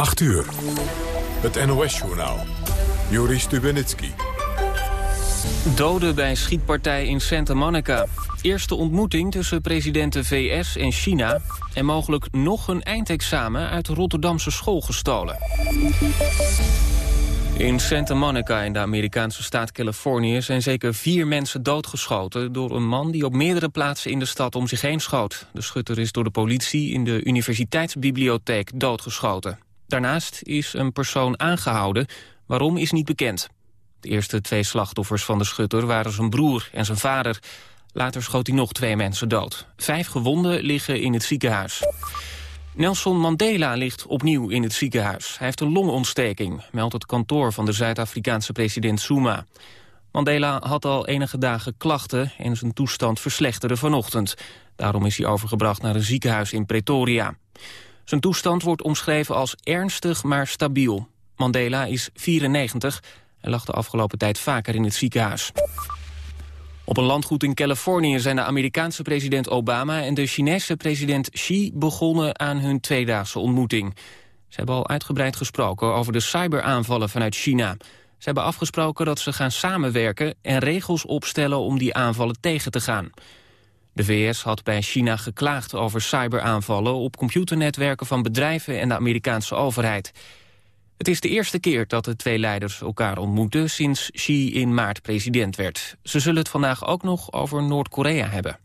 8 uur. Het NOS-journaal. Joris Stubenitski. Doden bij schietpartij in Santa Monica. Eerste ontmoeting tussen presidenten VS en China. En mogelijk nog een eindexamen uit de Rotterdamse school gestolen. In Santa Monica in de Amerikaanse staat Californië... zijn zeker vier mensen doodgeschoten door een man... die op meerdere plaatsen in de stad om zich heen schoot. De schutter is door de politie in de universiteitsbibliotheek doodgeschoten. Daarnaast is een persoon aangehouden. Waarom is niet bekend. De eerste twee slachtoffers van de schutter waren zijn broer en zijn vader. Later schoot hij nog twee mensen dood. Vijf gewonden liggen in het ziekenhuis. Nelson Mandela ligt opnieuw in het ziekenhuis. Hij heeft een longontsteking, meldt het kantoor van de Zuid-Afrikaanse president Zuma. Mandela had al enige dagen klachten en zijn toestand verslechterde vanochtend. Daarom is hij overgebracht naar een ziekenhuis in Pretoria. Zijn toestand wordt omschreven als ernstig maar stabiel. Mandela is 94 en lag de afgelopen tijd vaker in het ziekenhuis. Op een landgoed in Californië zijn de Amerikaanse president Obama... en de Chinese president Xi begonnen aan hun tweedaagse ontmoeting. Ze hebben al uitgebreid gesproken over de cyberaanvallen vanuit China. Ze hebben afgesproken dat ze gaan samenwerken... en regels opstellen om die aanvallen tegen te gaan. De VS had bij China geklaagd over cyberaanvallen... op computernetwerken van bedrijven en de Amerikaanse overheid. Het is de eerste keer dat de twee leiders elkaar ontmoeten... sinds Xi in maart president werd. Ze zullen het vandaag ook nog over Noord-Korea hebben.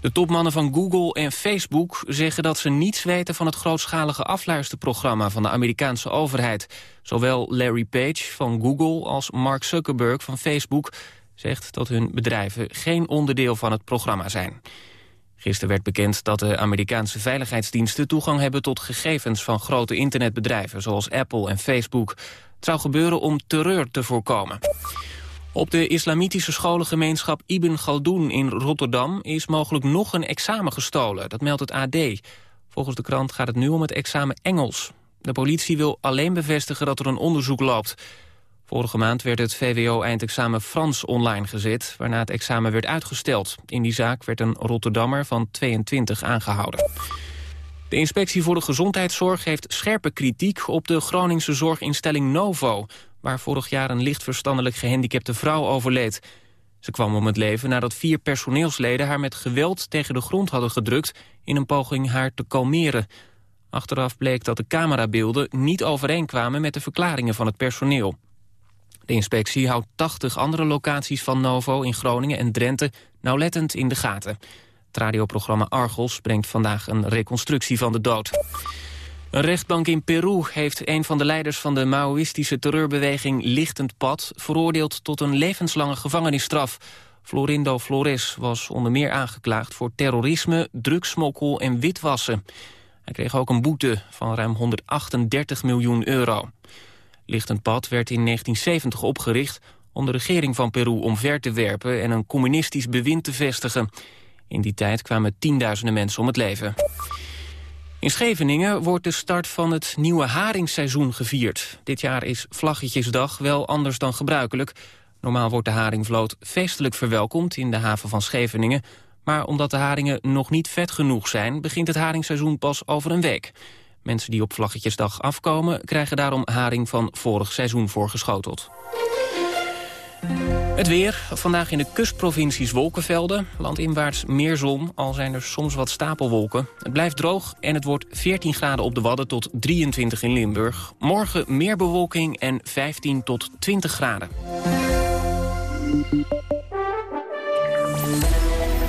De topmannen van Google en Facebook zeggen dat ze niets weten... van het grootschalige afluisterprogramma van de Amerikaanse overheid. Zowel Larry Page van Google als Mark Zuckerberg van Facebook... zegt dat hun bedrijven geen onderdeel van het programma zijn. Gisteren werd bekend dat de Amerikaanse veiligheidsdiensten toegang hebben tot gegevens van grote internetbedrijven zoals Apple en Facebook. Het zou gebeuren om terreur te voorkomen. Op de islamitische scholengemeenschap Ibn Galdoen in Rotterdam is mogelijk nog een examen gestolen. Dat meldt het AD. Volgens de krant gaat het nu om het examen Engels. De politie wil alleen bevestigen dat er een onderzoek loopt. Vorige maand werd het VWO-eindexamen Frans online gezet... waarna het examen werd uitgesteld. In die zaak werd een Rotterdammer van 22 aangehouden. De Inspectie voor de Gezondheidszorg heeft scherpe kritiek... op de Groningse zorginstelling Novo... waar vorig jaar een licht verstandelijk gehandicapte vrouw overleed. Ze kwam om het leven nadat vier personeelsleden haar met geweld tegen de grond hadden gedrukt... in een poging haar te kalmeren. Achteraf bleek dat de camerabeelden niet overeenkwamen met de verklaringen van het personeel. De inspectie houdt 80 andere locaties van Novo in Groningen en Drenthe nauwlettend in de gaten. Het radioprogramma Argos brengt vandaag een reconstructie van de dood. Een rechtbank in Peru heeft een van de leiders van de Maoïstische terreurbeweging Lichtend Pad veroordeeld tot een levenslange gevangenisstraf. Florindo Flores was onder meer aangeklaagd voor terrorisme, drugsmokkel en witwassen. Hij kreeg ook een boete van ruim 138 miljoen euro. Lichtend Pad werd in 1970 opgericht om de regering van Peru omver te werpen en een communistisch bewind te vestigen. In die tijd kwamen tienduizenden mensen om het leven. In Scheveningen wordt de start van het nieuwe haringseizoen gevierd. Dit jaar is Vlaggetjesdag wel anders dan gebruikelijk. Normaal wordt de haringvloot feestelijk verwelkomd in de haven van Scheveningen. Maar omdat de haringen nog niet vet genoeg zijn... begint het haringseizoen pas over een week. Mensen die op Vlaggetjesdag afkomen... krijgen daarom haring van vorig seizoen voorgeschoteld. Het weer. Vandaag in de kustprovincies wolkenvelden. Landinwaarts meer zon, al zijn er soms wat stapelwolken. Het blijft droog en het wordt 14 graden op de Wadden tot 23 in Limburg. Morgen meer bewolking en 15 tot 20 graden.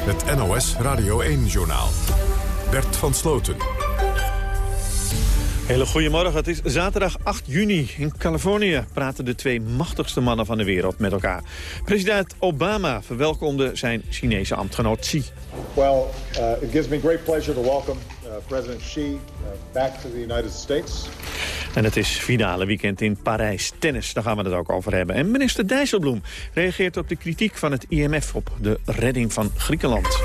Het NOS Radio 1-journaal. Bert van Sloten. Hele goedemorgen. Het is zaterdag 8 juni. In Californië praten de twee machtigste mannen van de wereld met elkaar. President Obama verwelkomde zijn Chinese ambtgenoot Xi. Well, uh, it gives me great pleasure to welcome uh, President Xi uh, back to the United States. En het is finale weekend in Parijs. Tennis, daar gaan we het ook over hebben. En minister Dijsselbloem reageert op de kritiek van het IMF op de redding van Griekenland.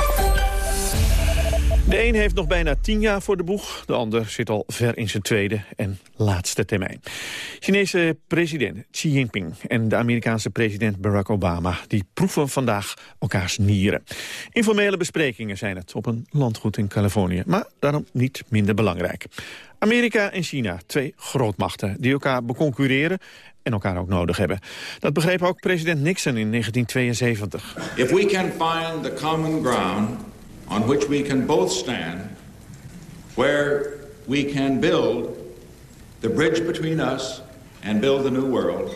De een heeft nog bijna tien jaar voor de boeg. De ander zit al ver in zijn tweede en laatste termijn. Chinese president Xi Jinping en de Amerikaanse president Barack Obama... die proeven vandaag elkaars nieren. Informele besprekingen zijn het op een landgoed in Californië. Maar daarom niet minder belangrijk. Amerika en China, twee grootmachten die elkaar beconcurreren en elkaar ook nodig hebben. Dat begreep ook president Nixon in 1972. If we can find the common ground on which we can both stand, where we can build the bridge between us and build the new world,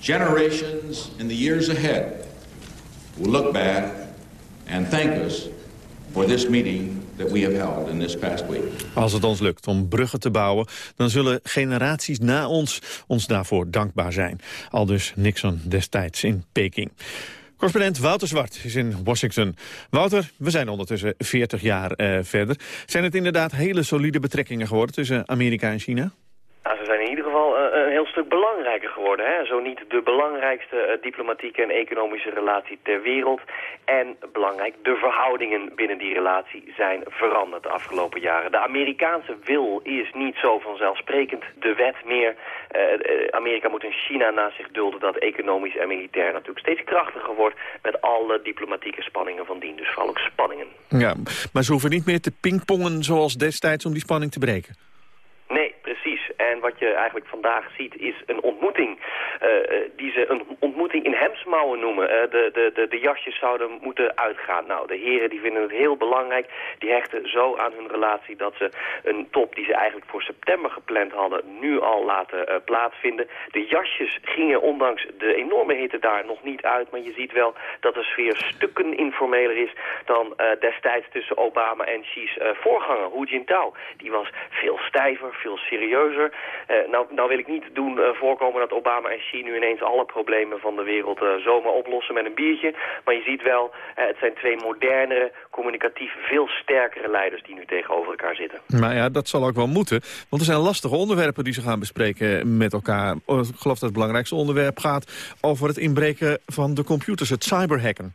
generations in the years ahead will look back and thank us for this meeting that we have held in this past week. Als het ons lukt om bruggen te bouwen, dan zullen generaties na ons ons daarvoor dankbaar zijn. Al dus Nixon destijds in Peking. Correspondent Wouter Zwart is in Washington. Wouter, we zijn ondertussen 40 jaar uh, verder. Zijn het inderdaad hele solide betrekkingen geworden tussen Amerika en China? Nou, ze zijn in ieder geval stuk belangrijker geworden. Hè? Zo niet de belangrijkste uh, diplomatieke en economische relatie ter wereld. En belangrijk, de verhoudingen binnen die relatie zijn veranderd de afgelopen jaren. De Amerikaanse wil is niet zo vanzelfsprekend de wet meer. Uh, Amerika moet in China naast zich dulden dat economisch en militair natuurlijk steeds krachtiger wordt. Met alle diplomatieke spanningen van dien. Dus vooral ook spanningen. Ja, maar ze hoeven niet meer te pingpongen zoals destijds om die spanning te breken. Nee, precies. En wat je eigenlijk vandaag ziet is een ontmoeting uh, die ze een ontmoeting in hemsmouwen noemen. Uh, de, de, de, de jasjes zouden moeten uitgaan. Nou, de heren die vinden het heel belangrijk. Die hechten zo aan hun relatie dat ze een top die ze eigenlijk voor september gepland hadden... nu al laten plaatsvinden. De jasjes gingen ondanks de enorme hitte daar nog niet uit. Maar je ziet wel dat de sfeer stukken informeler is dan destijds tussen Obama en Xi's voorganger, Hu Jintao. Die was veel stijver, veel serieuzer. Uh, nou, nou wil ik niet doen uh, voorkomen dat Obama en Xi nu ineens alle problemen van de wereld uh, zomaar oplossen met een biertje. Maar je ziet wel, het zijn twee modernere, communicatief veel sterkere leiders die nu tegenover elkaar zitten. Maar ja, dat zal ook wel moeten. Want er zijn lastige onderwerpen die ze gaan bespreken met elkaar. Oh, ik geloof dat het belangrijkste onderwerp gaat over het inbreken van de computers, het cyberhacken.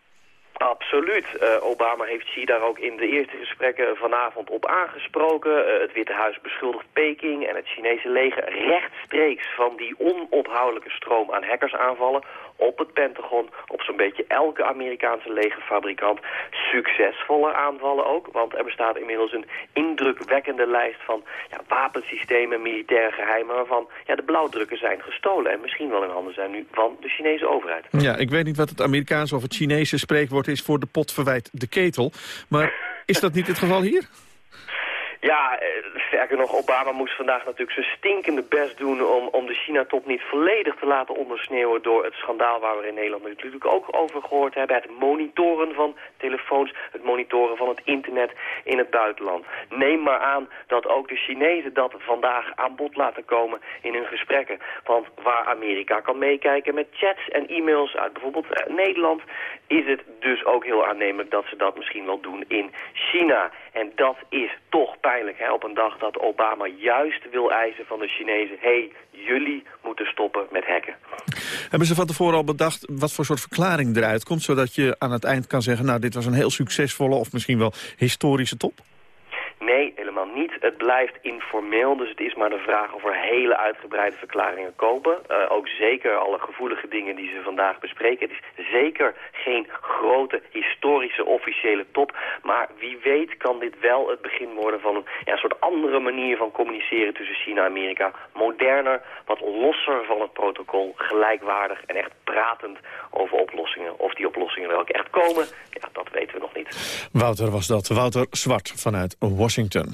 Absoluut. Uh, Obama heeft Xi daar ook in de eerste gesprekken vanavond op aangesproken. Uh, het Witte Huis beschuldigt Peking en het Chinese leger rechtstreeks van die onophoudelijke stroom aan hackersaanvallen op het Pentagon, op zo'n beetje elke Amerikaanse legerfabrikant. Succesvolle aanvallen ook, want er bestaat inmiddels een indrukwekkende lijst van ja, wapensystemen, militaire geheimen, waarvan ja, de blauwdrukken zijn gestolen en misschien wel in handen zijn nu van de Chinese overheid. Ja, ik weet niet wat het Amerikaanse of het Chinese spreekwoord is voor de pot verwijt de ketel, maar is dat niet het geval hier? Ja, sterker nog, Obama moest vandaag natuurlijk zijn stinkende best doen om, om de China-top niet volledig te laten ondersneeuwen door het schandaal waar we in Nederland natuurlijk ook over gehoord hebben. Het monitoren van telefoons, het monitoren van het internet in het buitenland. Neem maar aan dat ook de Chinezen dat vandaag aan bod laten komen in hun gesprekken. Want waar Amerika kan meekijken met chats en e-mails uit bijvoorbeeld Nederland, is het dus ook heel aannemelijk dat ze dat misschien wel doen in China. En dat is toch pijnlijk hè, op een dag dat Obama juist wil eisen van de Chinezen... hé, hey, jullie moeten stoppen met hacken. Hebben ze van tevoren al bedacht wat voor soort verklaring eruit komt... zodat je aan het eind kan zeggen... nou, dit was een heel succesvolle of misschien wel historische top? Nee. Het blijft informeel, dus het is maar de vraag of er hele uitgebreide verklaringen komen. Uh, ook zeker alle gevoelige dingen die ze vandaag bespreken. Het is zeker geen grote historische officiële top. Maar wie weet kan dit wel het begin worden van een ja, soort andere manier van communiceren tussen China en Amerika. Moderner, wat losser van het protocol, gelijkwaardig en echt pratend over oplossingen. Of die oplossingen er ook echt komen, ja, dat weten we nog niet. Wouter was dat. Wouter Zwart vanuit Washington.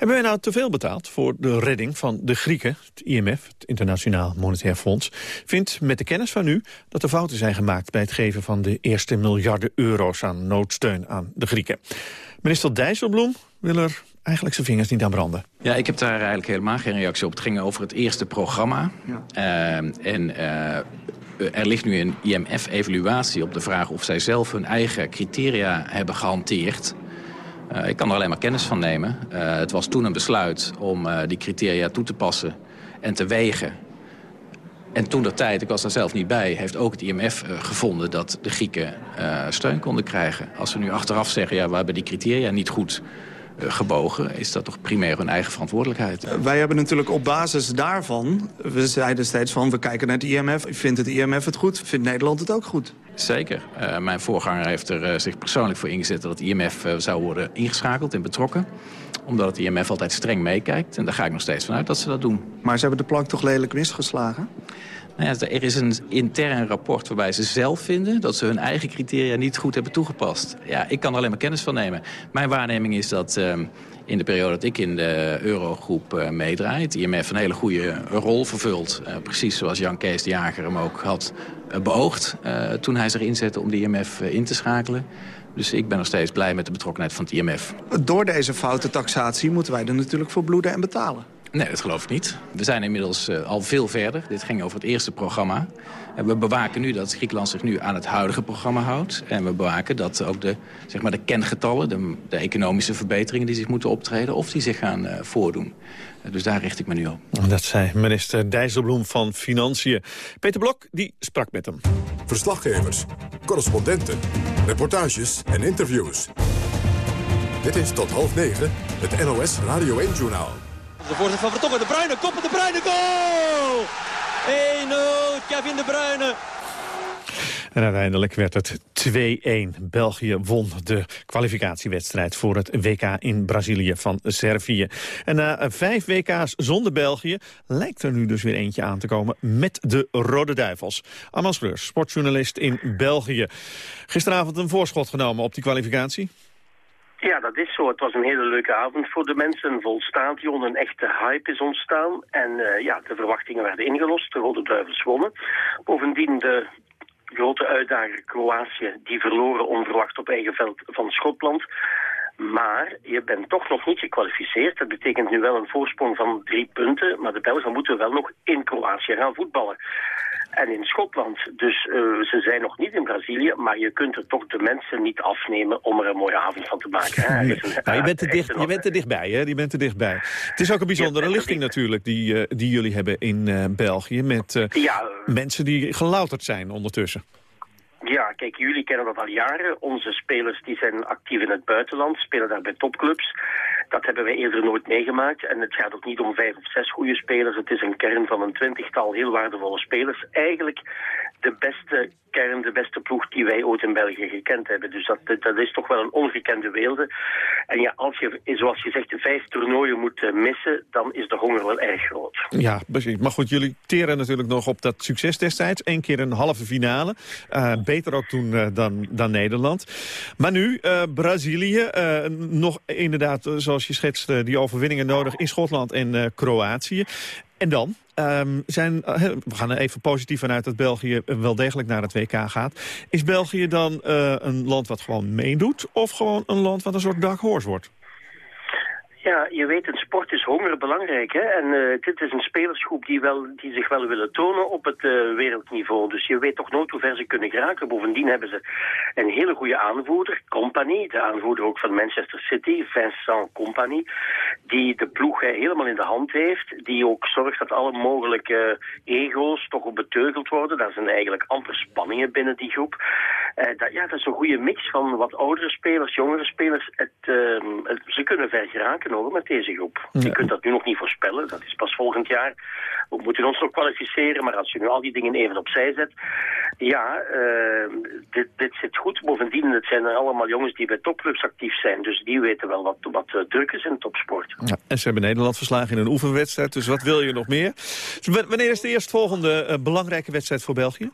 Hebben wij nou te veel betaald voor de redding van de Grieken? Het IMF, het Internationaal Monetair Fonds, vindt met de kennis van nu... dat er fouten zijn gemaakt bij het geven van de eerste miljarden euro's aan noodsteun aan de Grieken. Minister Dijsselbloem wil er eigenlijk zijn vingers niet aan branden. Ja, ik heb daar eigenlijk helemaal geen reactie op. Het ging over het eerste programma. Ja. Uh, en uh, er ligt nu een IMF-evaluatie op de vraag of zij zelf hun eigen criteria hebben gehanteerd. Uh, ik kan er alleen maar kennis van nemen. Uh, het was toen een besluit om uh, die criteria toe te passen en te wegen En toen dat tijd, ik was daar zelf niet bij, heeft ook het IMF gevonden dat de Grieken steun konden krijgen. Als we nu achteraf zeggen, ja, we hebben die criteria niet goed eh, gebogen, is dat toch primair hun eigen verantwoordelijkheid. Eh, wij hebben natuurlijk op basis daarvan, we zeiden steeds van we kijken naar het IMF. Vindt het IMF het goed? Vindt Nederland het ook goed? Zeker. Uh, mijn voorganger heeft er zich persoonlijk voor ingezet dat het IMF zou worden ingeschakeld en betrokken omdat het IMF altijd streng meekijkt. En daar ga ik nog steeds vanuit dat ze dat doen. Maar ze hebben de plank toch lelijk misgeslagen? Nou ja, er is een intern rapport waarbij ze zelf vinden... dat ze hun eigen criteria niet goed hebben toegepast. Ja, ik kan er alleen maar kennis van nemen. Mijn waarneming is dat uh, in de periode dat ik in de eurogroep uh, meedraai... het IMF een hele goede rol vervult. Uh, precies zoals Jan Kees de Jager hem ook had beoogd... toen hij zich inzette om de IMF in te schakelen. Dus ik ben nog steeds blij met de betrokkenheid van het IMF. Door deze foute taxatie moeten wij er natuurlijk voor bloeden en betalen. Nee, dat geloof ik niet. We zijn inmiddels uh, al veel verder. Dit ging over het eerste programma. En we bewaken nu dat Griekenland zich nu aan het huidige programma houdt. En we bewaken dat ook de, zeg maar de kengetallen, de, de economische verbeteringen die zich moeten optreden... of die zich gaan uh, voordoen. Uh, dus daar richt ik me nu op. Dat zei minister Dijsselbloem van Financiën. Peter Blok die sprak met hem. Verslaggevers, correspondenten, reportages en interviews. Dit is tot half negen het NOS Radio 1-journaal. De voorzet van Vertongen, de Bruyne, koppen de Bruyne, goal! 1-0, Kevin de Bruyne. En uiteindelijk werd het 2-1. België won de kwalificatiewedstrijd voor het WK in Brazilië van Servië. En na vijf WK's zonder België lijkt er nu dus weer eentje aan te komen met de Rode Duivels. Schreurs, sportjournalist in België. Gisteravond een voorschot genomen op die kwalificatie. Ja, dat is zo. Het was een hele leuke avond voor de mensen. Een vol stadion, een echte hype is ontstaan. En uh, ja, de verwachtingen werden ingelost. De Rode Duivels wonnen. Bovendien de grote uitdager Kroatië, die verloren onverwacht op eigen veld van Schotland. Maar je bent toch nog niet gekwalificeerd. Dat betekent nu wel een voorsprong van drie punten. Maar de Belgen moeten wel nog in Kroatië gaan voetballen en in Schotland. Dus uh, ze zijn nog niet in Brazilië, maar je kunt er toch de mensen niet afnemen om er een mooie avond van te maken. Hè? Nee. Nou, je, bent er dicht, je bent er dichtbij, hè? Je bent er dichtbij. Het is ook een bijzondere lichting natuurlijk die, uh, die jullie hebben in uh, België met ja, mensen die gelouterd zijn ondertussen. Ja, kijk, jullie kennen dat al jaren. Onze spelers die zijn actief in het buitenland, spelen daar bij topclubs. Dat hebben wij eerder nooit meegemaakt. En het gaat ook niet om vijf of zes goede spelers. Het is een kern van een twintigtal heel waardevolle spelers. Eigenlijk de beste kern, de beste ploeg die wij ooit in België gekend hebben. Dus dat, dat is toch wel een ongekende weelde. En ja, als je, zoals je zegt, vijf toernooien moet eh, missen, dan is de honger wel erg groot. Ja, precies. Maar goed, jullie teren natuurlijk nog op dat succes destijds. Eén keer een halve finale. Uh, beter ook toen uh, dan, dan Nederland. Maar nu, Brazilië, nog inderdaad, zoals je schetst, die overwinningen nodig in Schotland en Kroatië. En dan? Um, zijn, uh, we gaan er even positief vanuit dat België wel degelijk naar het WK gaat. Is België dan uh, een land wat gewoon meedoet... of gewoon een land wat een soort dark horse wordt? Ja, je weet, in sport is honger belangrijk. Hè? En uh, dit is een spelersgroep die, wel, die zich wel willen tonen op het uh, wereldniveau. Dus je weet toch nooit hoe ver ze kunnen geraken. Bovendien hebben ze een hele goede aanvoerder, Company, de aanvoerder ook van Manchester City, Vincent Company, die de ploeg helemaal in de hand heeft. Die ook zorgt dat alle mogelijke ego's toch op beteugeld worden. Daar zijn eigenlijk amper spanningen binnen die groep. Dat, ja, dat is een goede mix van wat oudere spelers, jongere spelers. Het, het, ze kunnen ver geraken met deze groep. Ja. Je kunt dat nu nog niet voorspellen, dat is pas volgend jaar. We moeten ons nog kwalificeren, maar als je nu al die dingen even opzij zet... Ja, uh, dit, dit zit goed. Bovendien, het zijn allemaal jongens die bij topclubs actief zijn. Dus die weten wel wat, wat uh, druk is in topsport. Ja, en ze hebben Nederland verslagen in een oefenwedstrijd. Dus wat wil je nog meer? Wanneer is de eerstvolgende uh, belangrijke wedstrijd voor België?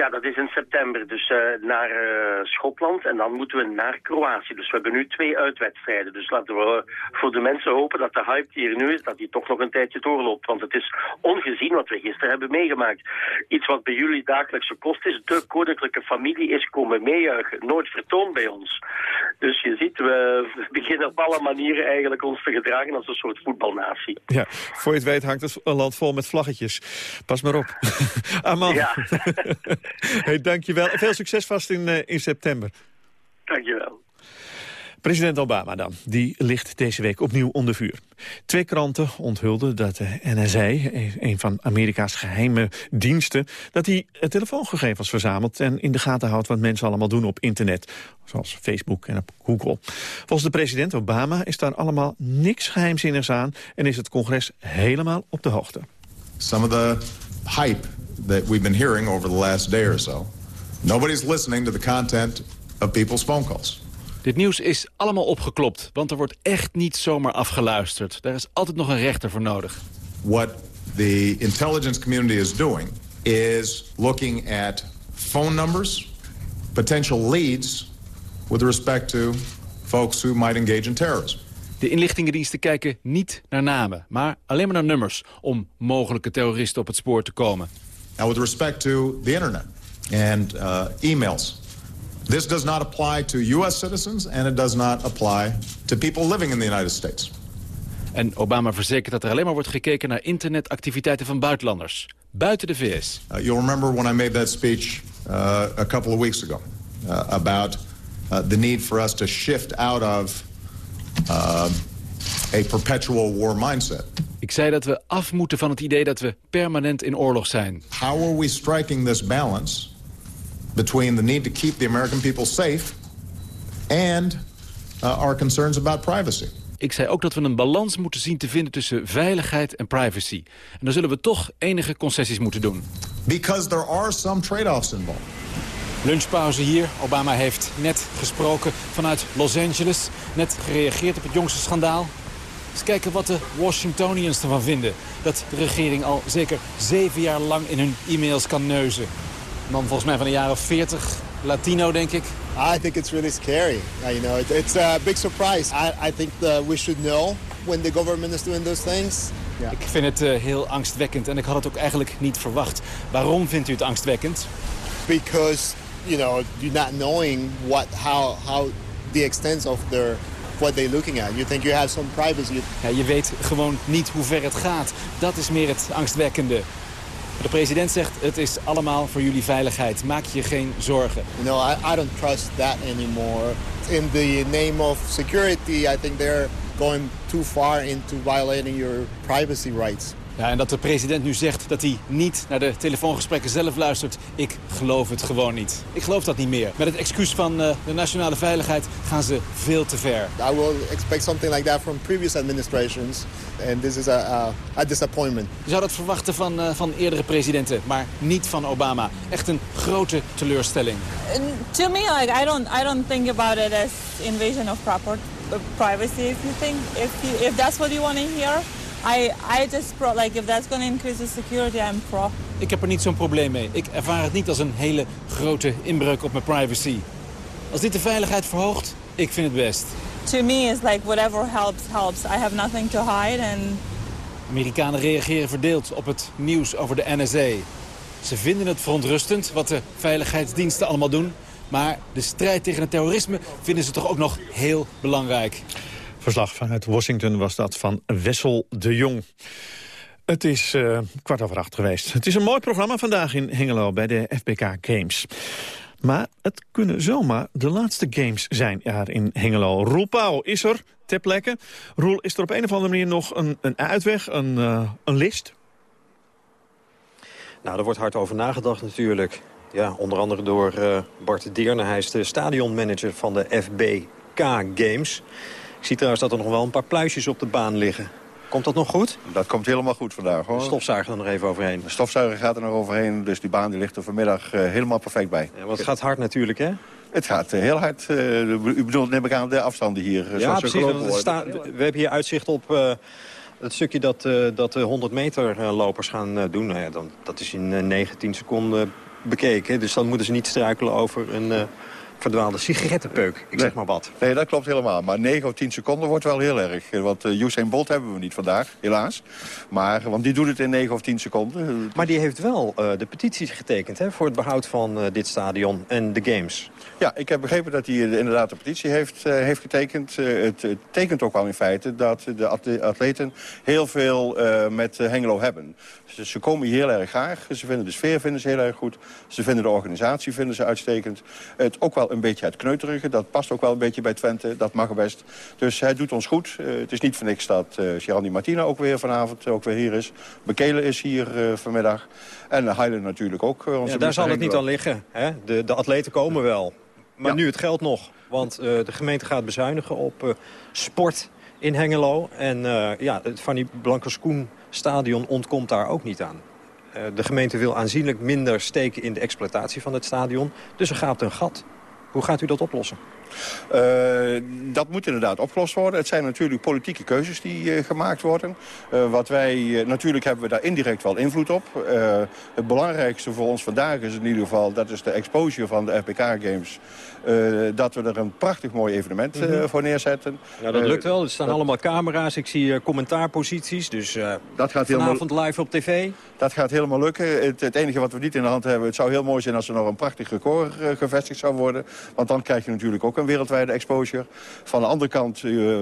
Ja, dat is in september, dus uh, naar uh, Schotland en dan moeten we naar Kroatië. Dus we hebben nu twee uitwedstrijden. Dus laten we uh, voor de mensen hopen dat de hype die er nu is, dat die toch nog een tijdje doorloopt. Want het is ongezien wat we gisteren hebben meegemaakt. Iets wat bij jullie dagelijkse kost is. De koninklijke familie is komen meejuichen. Nooit vertoond bij ons. Dus je ziet, we beginnen op alle manieren eigenlijk ons te gedragen als een soort voetbalnatie. Ja, voor je het weet hangt het een land vol met vlaggetjes. Pas maar op. Aman. Ja. hey, dankjewel. Veel succes vast in, uh, in september. Dankjewel. President Obama dan, die ligt deze week opnieuw onder vuur. Twee kranten onthulden dat de NSA, een van Amerika's geheime diensten... dat hij telefoongegevens verzamelt en in de gaten houdt... wat mensen allemaal doen op internet, zoals Facebook en op Google. Volgens de president Obama is daar allemaal niks geheimzinnigs aan... en is het congres helemaal op de hoogte. Some of the hype that we've been hearing over the last day or so... nobody's listening to the content of people's phone calls. Dit nieuws is allemaal opgeklopt, want er wordt echt niet zomaar afgeluisterd. Daar is altijd nog een rechter voor nodig. What the intelligence community is doing is looking at phone numbers, potential leads with respect to folks who might engage in terrorism. De inlichtingendiensten kijken niet naar namen, maar alleen maar naar nummers... om mogelijke terroristen op het spoor te komen. Now with respect to the internet and uh, emails... This does not apply to U.S. citizens and it does not apply to people living in the United States. En Obama verzekert dat er alleen maar wordt gekeken naar internetactiviteiten van buitenlanders. Buiten de VS. Uh, you'll remember when I made that speech uh, a couple of weeks ago. Uh, about uh, the need for us to shift out of uh, a perpetual war mindset. Ik zei dat we af moeten van het idee dat we permanent in oorlog zijn. How are we striking this balance between the need to keep the American people safe and uh, our concerns about privacy. Ik zei ook dat we een balans moeten zien te vinden tussen veiligheid en privacy. En dan zullen we toch enige concessies moeten doen. Because there are some trade-offs involved. Lunchpauze hier. Obama heeft net gesproken vanuit Los Angeles. Net gereageerd op het jongste schandaal. Eens kijken wat de Washingtonians ervan vinden. Dat de regering al zeker zeven jaar lang in hun e-mails kan neuzen man volgens mij van de jaren 40, Latino denk ik. I think it's really scary. You know, it, it's a big surprise. I, I think we should know when the government is doing those things. Yeah. Ik vind het uh, heel angstwekkend en ik had het ook eigenlijk niet verwacht. Waarom vindt u het angstwekkend? Because, you know, you're not knowing what, how, how the extent of their what they're looking at. You think you have some privacy. Ja, je weet gewoon niet hoe ver het gaat. Dat is meer het angstwekkende. De president zegt, het is allemaal voor jullie veiligheid. Maak je geen zorgen. Know, I, I don't trust that anymore. In the name of security, I think they're going too far into violating your privacy rights. Ja, en dat de president nu zegt dat hij niet naar de telefoongesprekken zelf luistert... ik geloof het gewoon niet. Ik geloof dat niet meer. Met het excuus van uh, de nationale veiligheid gaan ze veel te ver. I will expect something like that from previous administrations. And this is a, a, a disappointment. Je zou dat verwachten van, uh, van eerdere presidenten, maar niet van Obama. Echt een grote teleurstelling. To me, like, I, don't, I don't think about it as invasion of proper, uh, privacy. If you think, if, you, if that's what you want to hear... I, I just pro, like if that's going to increase the security, I'm pro. Ik heb er niet zo'n probleem mee. Ik ervaar het niet als een hele grote inbreuk op mijn privacy. Als dit de veiligheid verhoogt, ik vind het best. To me, it's like whatever helps, helps. I have nothing to hide and... Amerikanen reageren verdeeld op het nieuws over de NSA. Ze vinden het verontrustend wat de veiligheidsdiensten allemaal doen. Maar de strijd tegen het terrorisme vinden ze toch ook nog heel belangrijk. Verslag vanuit Washington was dat van Wessel de Jong. Het is uh, kwart over acht geweest. Het is een mooi programma vandaag in Hengelo bij de FBK Games. Maar het kunnen zomaar de laatste games zijn daar in Hengelo. Roel Pauw is er ter plekke. Roel, is er op een of andere manier nog een, een uitweg, een, uh, een list? Nou, er wordt hard over nagedacht natuurlijk. Ja, onder andere door uh, Bart Deerne. Hij is de stadionmanager van de FBK Games. Ik zie trouwens dat er nog wel een paar pluisjes op de baan liggen. Komt dat nog goed? Dat komt helemaal goed vandaag hoor. De stofzuiger er nog even overheen. De stofzuiger gaat er nog overheen, dus die baan die ligt er vanmiddag uh, helemaal perfect bij. Ja, want het gaat hard natuurlijk hè? Het gaat uh, heel hard. Uh, u bedoelt neem ik aan de afstanden hier. ja, precies. Sta, we hebben hier uitzicht op het stukje dat, dat de 100 meter lopers gaan doen. Nou ja, dan, dat is in 19 seconden bekeken. Dus dan moeten ze niet struikelen over een verdwaalde sigarettenpeuk. Ik zeg maar wat. Nee, dat klopt helemaal. Maar 9 of 10 seconden wordt wel heel erg. Want uh, Usain Bolt hebben we niet vandaag, helaas. Maar, want die doet het in 9 of 10 seconden. Maar die heeft wel uh, de petitie getekend hè, voor het behoud van uh, dit stadion en de games. Ja, ik heb begrepen dat hij inderdaad de petitie heeft, heeft getekend. Het, het, tekent ook wel in feite dat de atleten heel veel met Hengelo hebben. Dus ze komen hier heel erg graag. Ze vinden de sfeer vinden ze heel erg goed. Ze vinden de organisatie vinden ze uitstekend. Het ook wel een beetje het kneuterige. Dat past ook wel een beetje bij Twente. Dat mag best. Dus hij doet ons goed. het is niet voor niks dat uh, Girandi Martina ook weer vanavond ook weer hier is. Bekelen is hier vanmiddag. En Highland natuurlijk ook. Onze ja, daar zal het niet aan liggen. Hè? De, de atleten komen wel. Maar nu het geld nog. Want de gemeente gaat bezuinigen op sport in Hengelo. En ja, het Fanny Blankers-Koen stadion ontkomt daar ook niet aan. Eh, de gemeente wil aanzienlijk minder steken in de exploitatie van het stadion. Dus er gaat een gat. Hoe gaat u dat oplossen? Uh, dat moet inderdaad opgelost worden. Het zijn natuurlijk politieke keuzes die uh, gemaakt worden. Wat wij, natuurlijk hebben we daar indirect wel invloed op. het belangrijkste voor ons vandaag is in ieder geval... dat is de exposure van de FPK Games. Dat we er een prachtig mooi evenement mm -hmm. voor neerzetten. Ja, dat lukt wel. Er staan allemaal camera's. Ik zie commentaarposities. Dus dat gaat vanavond helemaal, live op tv. Dat gaat helemaal lukken. Het, het, enige wat we niet in de hand hebben... het zou heel mooi zijn als er nog een prachtig record gevestigd zou worden. Want dan krijg je natuurlijk ook een wereldwijde exposure. Van de andere kant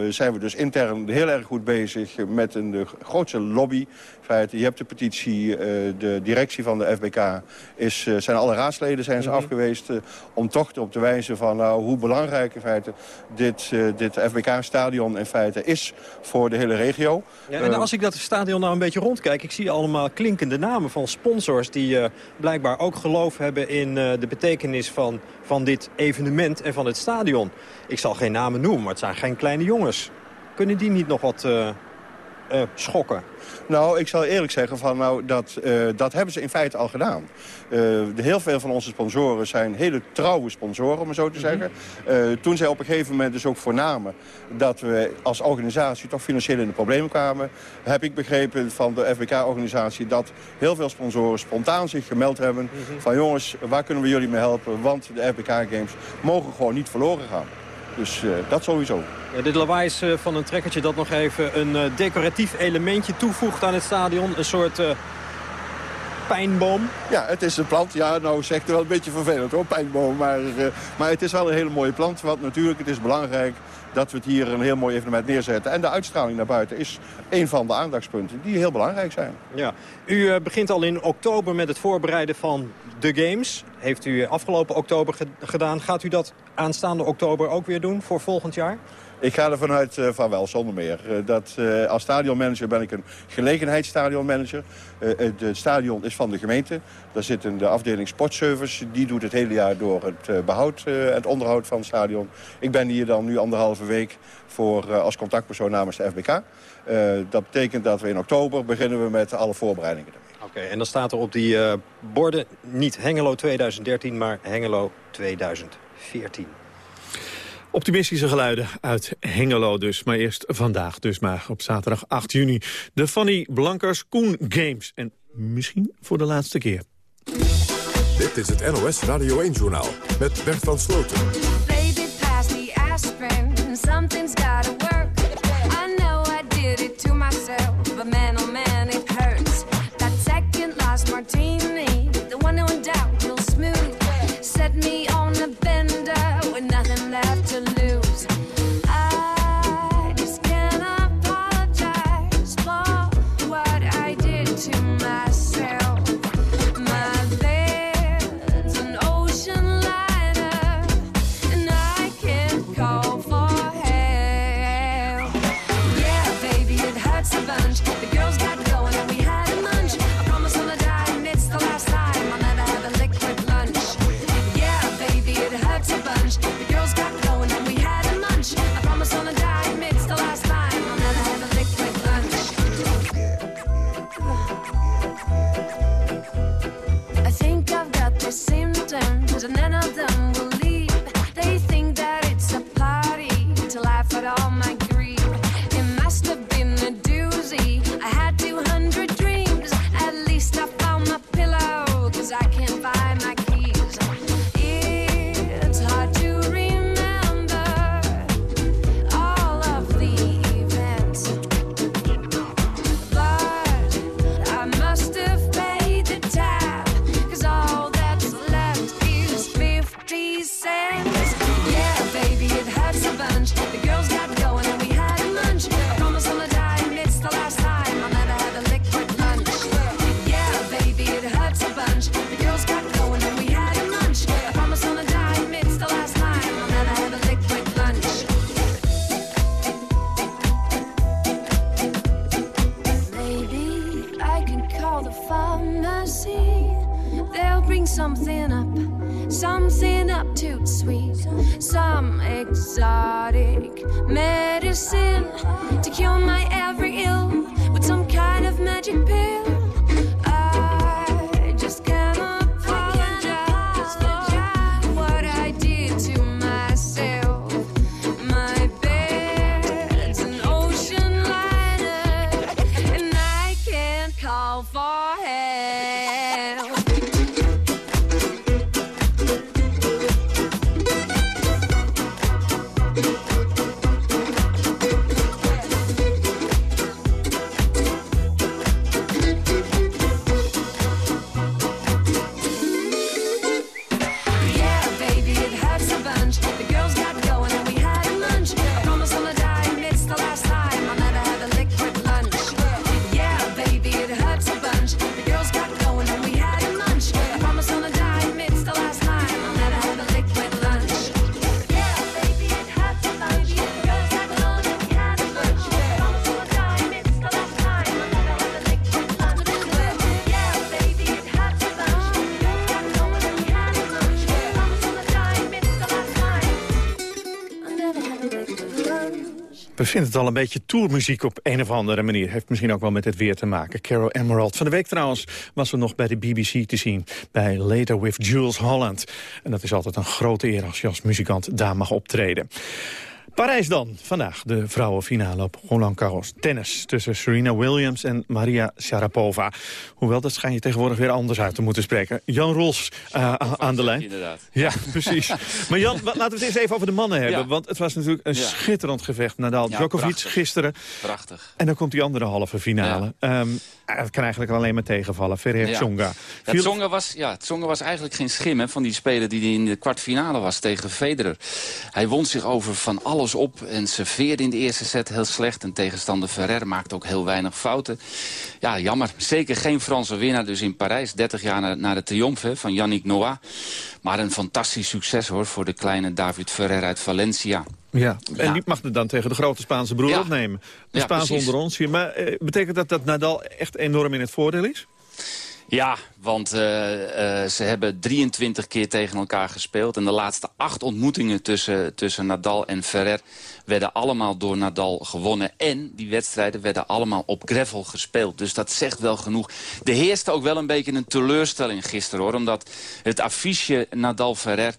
zijn we dus intern heel erg goed bezig met een de grootste lobby. Je hebt de petitie, uh, de directie van de FBK, is, uh, zijn alle raadsleden zijn ze mm -hmm. afgeweest... om toch op te wijzen van nou, hoe belangrijk in feite dit, dit FBK-stadion in feite is voor de hele regio. Ja, en als ik dat stadion nou een beetje rondkijk, ik zie allemaal klinkende namen van sponsors... die blijkbaar ook geloof hebben in de betekenis van, van dit evenement en van het stadion. Ik zal geen namen noemen, maar het zijn geen kleine jongens. Kunnen die niet nog wat uh, uh, schokken? Nou, ik zal eerlijk zeggen, van, nou, dat, uh, dat hebben ze in feite al gedaan. heel veel van onze sponsoren zijn hele trouwe sponsoren, om het zo te mhm. zeggen. toen zij op een gegeven moment dus ook voornamen dat we als organisatie toch financieel in de problemen kwamen... heb ik begrepen van de FBK-organisatie dat heel veel sponsoren spontaan zich gemeld hebben... Mhm. van jongens, waar kunnen we jullie mee helpen? Want de FBK-games mogen gewoon niet verloren gaan. Dus uh, dat sowieso. Ja, dit lawaai is uh, van een trekkertje dat nog even een uh, decoratief elementje toevoegt aan het stadion. Een soort pijnboom. Ja, het is een plant. Ja, nou zegt het wel een beetje vervelend hoor, pijnboom. Maar, maar het is wel een hele mooie plant. Want natuurlijk, het is belangrijk dat we het hier een heel mooi evenement neerzetten. En de uitstraling naar buiten is een van de aandachtspunten die heel belangrijk zijn. Ja. U begint al in oktober met het voorbereiden van de Games. Heeft u afgelopen oktober gedaan. Gaat u dat aanstaande oktober ook weer doen voor volgend jaar? Ik ga er vanuit uh, van wel, zonder meer. Uh, dat, uh, als stadionmanager ben ik een gelegenheidsstadionmanager. het stadion is van de gemeente. Daar zit een, de afdeling sportservice. Die doet het hele jaar door het behoud en het onderhoud van het stadion. Ik ben hier dan nu anderhalve week voor, als contactpersoon namens de FBK. dat betekent dat we in oktober beginnen we met alle voorbereidingen. Oké, en dan staat er op die borden niet Hengelo 2013, maar Hengelo 2014. Optimistische geluiden uit Hengelo dus. Maar eerst vandaag dus maar op zaterdag 8 juni. De Fanny Blankers Koen Games. En misschien voor de laatste keer. Dit is het NOS Radio 1-journaal met Bert van Sloten. Baby, pass me aspirin. Something's gotta work. I know I did it to myself. But man, oh man, it hurts. That second last martini. Vinden het al een beetje tourmuziek op een of andere manier. Heeft misschien ook wel met het weer te maken. Carol Emerald. Van de week trouwens was ze nog bij de BBC te zien. Bij Later with Jules Holland. En dat is altijd een grote eer als je als muzikant daar mag optreden. Parijs dan. Vandaag de vrouwenfinale op Roland Garros. Tennis tussen Serena Williams en Maria Sharapova. Hoewel, dat schijn je tegenwoordig weer anders uit te moeten spreken. Jan Rols eh, aan de lijn. Inderdaad. Ja, precies. maar Jan, laten we het eens even over de mannen hebben. Ja. Want het was natuurlijk een Ja. schitterend gevecht. Nadal, Ja, Djokovic prachtig. gisteren. Prachtig. En dan komt die andere halve finale. Eh, het kan eigenlijk alleen maar tegenvallen. Ferrer. Tsonga. Ja, Viel- Tsonga was, ja, Tsonga was eigenlijk geen schim hè, van die speler die in de kwartfinale was tegen Federer. Hij won zich over van alles op en serveerde in de eerste set heel slecht. En tegenstander Ferrer maakte ook heel weinig fouten. Ja, jammer. Zeker geen Franse winnaar dus in Parijs. 30 jaar na, na de triomf hè, van Yannick Noah. Maar een fantastisch succes hoor voor de kleine David Ferrer uit Valencia. Ja, en die mag het dan tegen de grote Spaanse broer Ja. opnemen. De Ja, Spaans precies. onder ons hier. Maar eh, betekent dat dat Nadal echt enorm in het voordeel is? Ja, want eh, eh, ze hebben 23 keer tegen elkaar gespeeld. En de laatste acht ontmoetingen tussen, tussen Nadal en Ferrer... werden allemaal door Nadal gewonnen. En die wedstrijden werden allemaal op gravel gespeeld. Dus dat zegt wel genoeg. Er heerste ook wel een beetje een teleurstelling gisteren, hoor. Omdat het affiche Nadal-Ferrer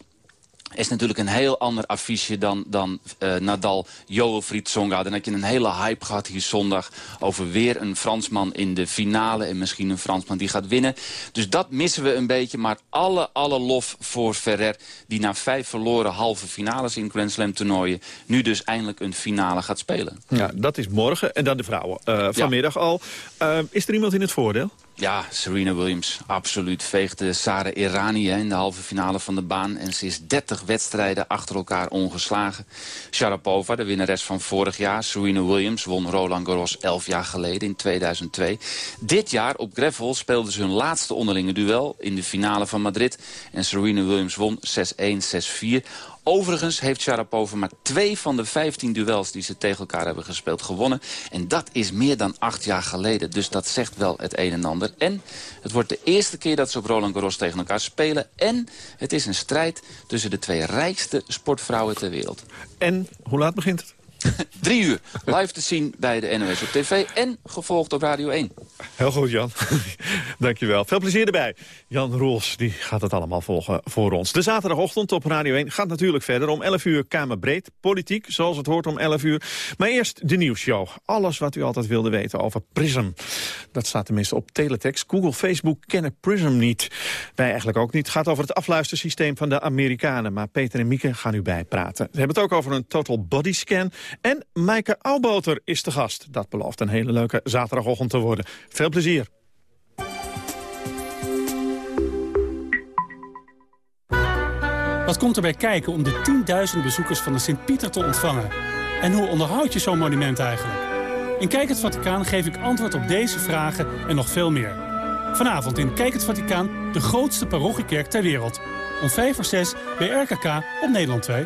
is natuurlijk een heel ander affiche dan, dan eh, Nadal, Joelfried Tsonga. Dan had je een hele hype gehad hier zondag over weer een Fransman in de finale. En misschien een Fransman die gaat winnen. Dus dat missen we een beetje. Maar alle, alle lof voor Ferrer. Die na vijf verloren halve finales in Grand Slam toernooien. Nu dus eindelijk een finale gaat spelen. Ja, dat is morgen. En dan de vrouwen. Eh, vanmiddag al. Eh, is er iemand in het voordeel? Ja, Serena Williams, absoluut. Veegde Sarah Irani in de halve finale van de baan. En ze is 30 wedstrijden achter elkaar ongeslagen. Sharapova, de winnares van vorig jaar. Serena Williams won Roland Garros 11 jaar geleden in 2002. Dit jaar op gravel speelden ze hun laatste onderlinge duel... in de finale van Madrid. En Serena Williams won 6-1, 6-4. Overigens heeft Sharapova maar twee van de 15 duels die ze tegen elkaar hebben gespeeld gewonnen. En dat is meer dan acht jaar geleden. Dus dat zegt wel het een en ander. En het wordt de eerste keer dat ze op Roland Garros tegen elkaar spelen. En het is een strijd tussen de twee rijkste sportvrouwen ter wereld. En hoe laat begint het? Drie uur live te zien bij de NOS op tv en gevolgd op Radio 1. Heel goed, Jan. Dankjewel. Veel plezier erbij. Jan Roels die gaat het allemaal volgen voor ons. De zaterdagochtend op Radio 1 gaat natuurlijk verder. Om 11 uur Kamerbreed. Politiek, zoals het hoort om 11 uur. Maar eerst de nieuwsshow. Alles wat u altijd wilde weten over Prism. Dat staat tenminste op teletext. Google, Facebook kennen Prism niet. Wij eigenlijk ook niet. Het gaat over het afluistersysteem van de Amerikanen. Maar Peter en Mieke gaan u bijpraten. We hebben het ook over een total body scan. En Maaike Auwboter is de gast. Dat belooft een hele leuke zaterdagochtend te worden. Veel plezier. Wat komt erbij kijken om de tienduizenden bezoekers van de Sint-Pieter te ontvangen? En hoe onderhoud je zo'n monument eigenlijk? In Kijk het Vaticaan geef ik antwoord op deze vragen en nog veel meer. Vanavond in Kijk het Vaticaan, de grootste parochiekerk ter wereld. Om 5 voor 6 bij RKK op Nederland 2.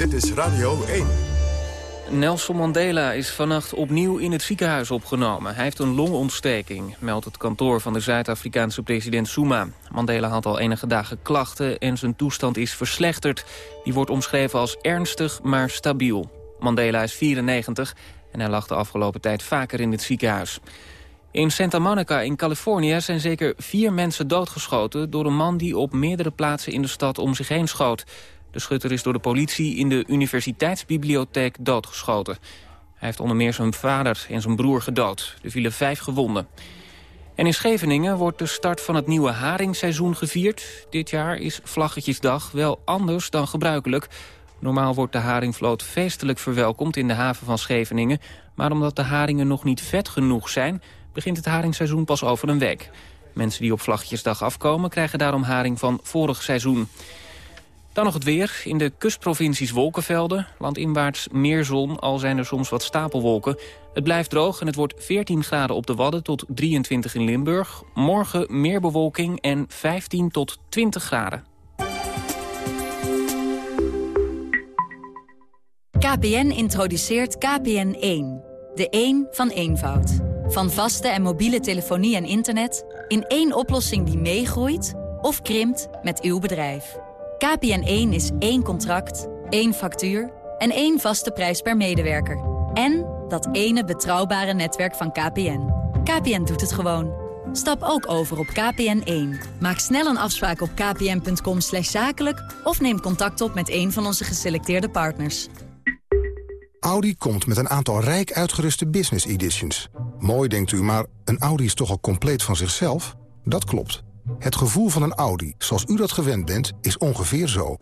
Dit is Radio 1. Nelson Mandela is vannacht opnieuw in het ziekenhuis opgenomen. Hij heeft een longontsteking, meldt het kantoor van de Zuid-Afrikaanse president Zuma. Mandela had al enige dagen klachten en zijn toestand is verslechterd. Die wordt omschreven als ernstig, maar stabiel. Mandela is 94 en hij lag de afgelopen tijd vaker in het ziekenhuis. In Santa Monica in Californië zijn zeker vier mensen doodgeschoten... door een man die op meerdere plaatsen in de stad om zich heen schoot. De schutter is door de politie in de universiteitsbibliotheek doodgeschoten. Hij heeft onder meer zijn vader en zijn broer gedood. Er vielen vijf gewonden. En in Scheveningen wordt de start van het nieuwe haringseizoen gevierd. Dit jaar is Vlaggetjesdag wel anders dan gebruikelijk. Normaal wordt de haringvloot feestelijk verwelkomd in de haven van Scheveningen. Maar omdat de haringen nog niet vet genoeg zijn... begint het haringseizoen pas over een week. Mensen die op Vlaggetjesdag afkomen krijgen daarom haring van vorig seizoen. Dan nog het weer. In de kustprovincies wolkenvelden. Landinwaarts meer zon, al zijn er soms wat stapelwolken. Het blijft droog en het wordt 14 graden op de Wadden tot 23 in Limburg. Morgen meer bewolking en 15 tot 20 graden. KPN introduceert KPN1. De 1 van eenvoud. Van vaste en mobiele telefonie en internet... in één oplossing die meegroeit of krimpt met uw bedrijf. KPN1 is één contract, één factuur en één vaste prijs per medewerker. En dat ene betrouwbare netwerk van KPN. KPN doet het gewoon. Stap ook over op KPN1. Maak snel een afspraak op kpn.com zakelijk... of neem contact op met een van onze geselecteerde partners. Audi komt met een aantal rijk uitgeruste business editions. Mooi denkt u, maar een Audi is toch al compleet van zichzelf? Dat klopt. Het gevoel van een Audi, zoals u dat gewend bent, is ongeveer zo.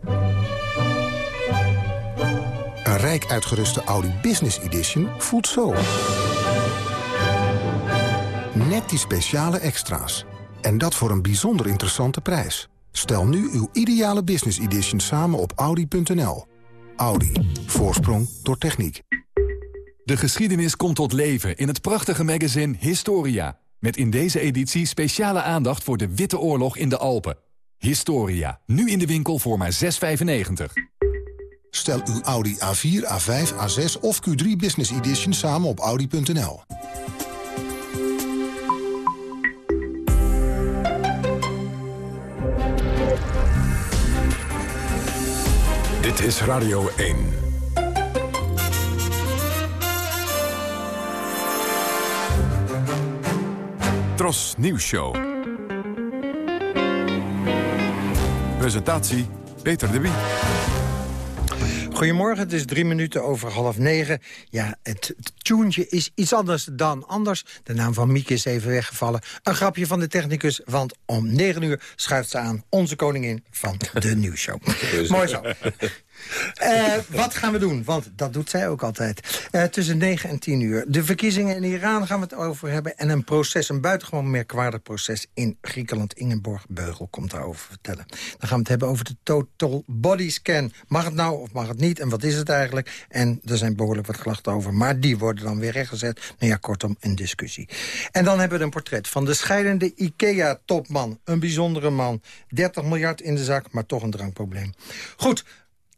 Een rijk uitgeruste Audi Business Edition voelt zo. Net die speciale extra's. En dat voor een bijzonder interessante prijs. Stel nu uw ideale Business Edition samen op Audi.nl. Audi. Voorsprong door techniek. De geschiedenis komt tot leven in het prachtige magazine Historia. Met in deze editie speciale aandacht voor de Witte Oorlog in de Alpen. Historia, nu in de winkel voor maar 6,95. Stel uw Audi A4, A5, A6 of Q3 Business Edition samen op Audi.nl. Dit is Radio 1. Tros Nieuws Show. Presentatie Peter de Wie. Goedemorgen, het is drie minuten over half negen. Ja, het, tuentje is iets anders dan anders. De naam van Mieke is even weggevallen. Een grapje van de technicus, want om negen uur schuift ze aan... onze koningin van de nieuwsshow. Mooi zo. Uh, wat gaan we doen? Want dat doet zij ook altijd. Uh, tussen 9 en 10 uur. De verkiezingen in Iran gaan we het over hebben. En een proces, een buitengewoon merkwaardig proces in Griekenland. Ingeborg Beugel komt daarover vertellen. Dan gaan we het hebben over de Total Body Scan. Mag het nou of mag het niet? En wat is het eigenlijk? En er zijn behoorlijk wat klachten over. Maar die worden dan weer rechtgezet. Nou ja, kortom, een discussie. En dan hebben we een portret van de scheidende IKEA-topman. Een bijzondere man. 30 miljard in de zak, maar toch een drankprobleem. Goed,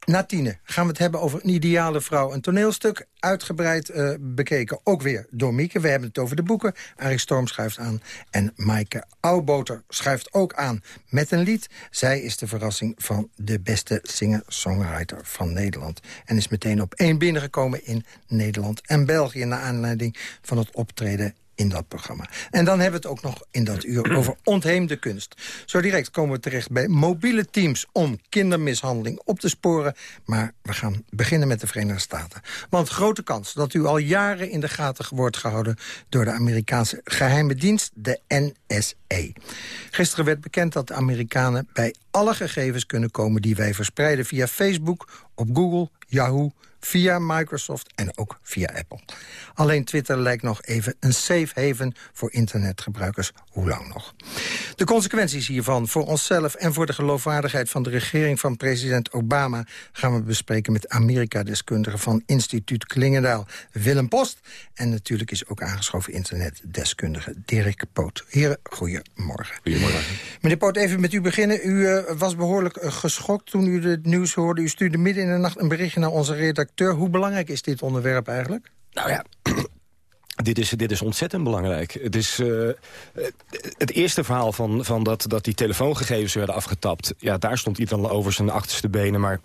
na tienen gaan we het hebben over een ideale vrouw. Een toneelstuk, uitgebreid uh, bekeken, ook weer door Mieke. We hebben het over de boeken. Arie Storm schuift aan. En Maaike Auwboter schuift ook aan met een lied. Zij is de verrassing van de beste singer-songwriter van Nederland. En is meteen op één binnengekomen in Nederland en België... naar aanleiding van het optreden in dat programma. En dan hebben we het ook nog in dat uur over ontheemde kunst. Zo direct komen we terecht bij mobiele teams om kindermishandeling op te sporen. Maar we gaan beginnen met de Verenigde Staten. Want grote kans dat u al jaren in de gaten wordt gehouden... door de Amerikaanse geheime dienst, de NSA. Gisteren werd bekend dat de Amerikanen bij alle gegevens kunnen komen... die wij verspreiden via Facebook op Google, Yahoo, via Microsoft en ook via Apple. Alleen Twitter lijkt nog even een safe haven voor internetgebruikers. Hoe lang nog? De consequenties hiervan voor onszelf en voor de geloofwaardigheid van de regering van president Obama gaan we bespreken met Amerika-deskundige van instituut Klingendaal, Willem Post. En natuurlijk is ook aangeschoven internetdeskundige Dirk Poot. Heren, goedemorgen. Goedemorgen. Meneer Poot, even met u beginnen. U uh, was behoorlijk uh, geschokt toen u het nieuws hoorde. U stuurde midden in de nacht een berichtje naar onze redacteur. Hoe belangrijk is dit onderwerp eigenlijk? Nou ja, dit is, dit is ontzettend belangrijk. Het is uh, het eerste verhaal van, van dat, dat die telefoongegevens werden afgetapt. Ja, daar stond iedereen over zijn achterste benen. Maar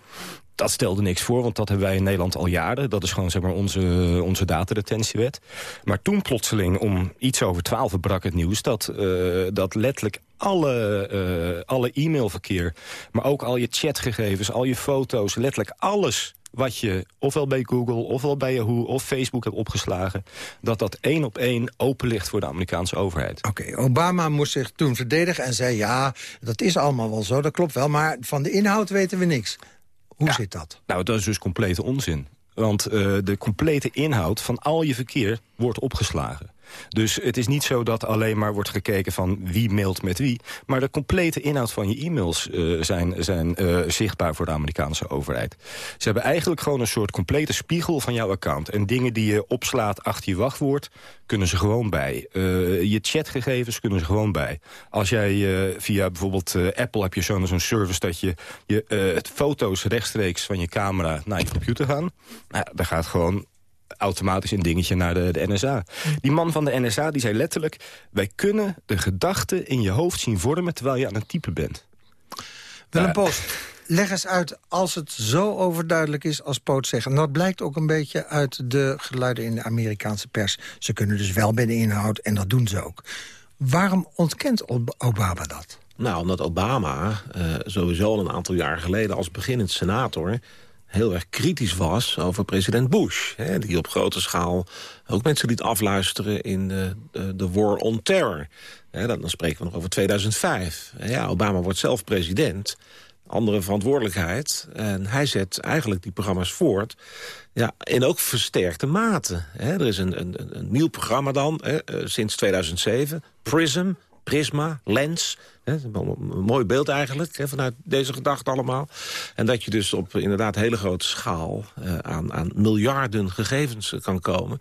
dat stelde niks voor, want dat hebben wij in Nederland al jaren. Dat is gewoon zeg maar, onze, onze dataretentiewet. Maar toen plotseling, om iets over twaalf brak het nieuws... dat, uh, dat letterlijk alle, alle e-mailverkeer, maar ook al je chatgegevens... al je foto's, letterlijk alles wat je ofwel bij Google, ofwel bij Yahoo of Facebook hebt opgeslagen... dat dat één op één open ligt voor de Amerikaanse overheid. Oké, Obama moest zich toen verdedigen en zei... ja, dat is allemaal wel zo, dat klopt wel, maar van de inhoud weten we niks. Hoe zit dat? Nou, dat is dus complete onzin. Want uh, de complete inhoud van al je verkeer wordt opgeslagen. Dus het is niet zo dat alleen maar wordt gekeken van wie mailt met wie. Maar de complete inhoud van je e-mails uh, zijn, zijn uh, zichtbaar voor de Amerikaanse overheid. Ze hebben eigenlijk gewoon een soort complete spiegel van jouw account. En dingen die je opslaat achter je wachtwoord, kunnen ze gewoon bij. Uh, je chatgegevens kunnen ze gewoon bij. Als jij via bijvoorbeeld Apple heb je zo'n zo'n service dat je, je foto's rechtstreeks van je camera naar je computer gaan. Nou, daar gaat gewoon automatisch een dingetje naar de, de NSA. Die man van de NSA die zei letterlijk... wij kunnen de gedachten in je hoofd zien vormen terwijl je aan het typen bent. Willem Post, leg eens uit als het zo overduidelijk is als Poot zegt. En dat blijkt ook een beetje uit de geluiden in de Amerikaanse pers. Ze kunnen dus wel bij de inhoud en dat doen ze ook. Waarom ontkent Obama dat? Nou, omdat Obama uh, sowieso een aantal jaar geleden als beginnend senator heel erg kritisch was over president Bush. Hè, die op grote schaal ook mensen liet afluisteren in de, de, war on terror. Hè, dan spreken we nog over 2005. Ja, Obama wordt zelf president andere verantwoordelijkheid. En hij zet eigenlijk die programma's voort. Ja, in ook versterkte mate. Er is een, een, een nieuw programma dan, eh, sinds 2007. PRISM, Prisma, Lens. Hè, een mooi beeld eigenlijk, hè, vanuit deze gedachte allemaal. En dat je dus op inderdaad hele grote schaal uh, aan, aan miljarden gegevens kan komen.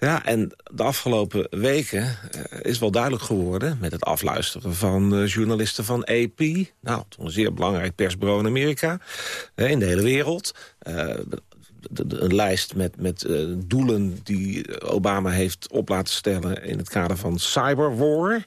Ja, en de afgelopen weken uh, is wel duidelijk geworden... met het afluisteren van uh, journalisten van AP. Nou, een zeer belangrijk persbureau in Amerika. in de hele wereld een lijst met, met doelen die Obama heeft op laten stellen... in het kader van cyberwar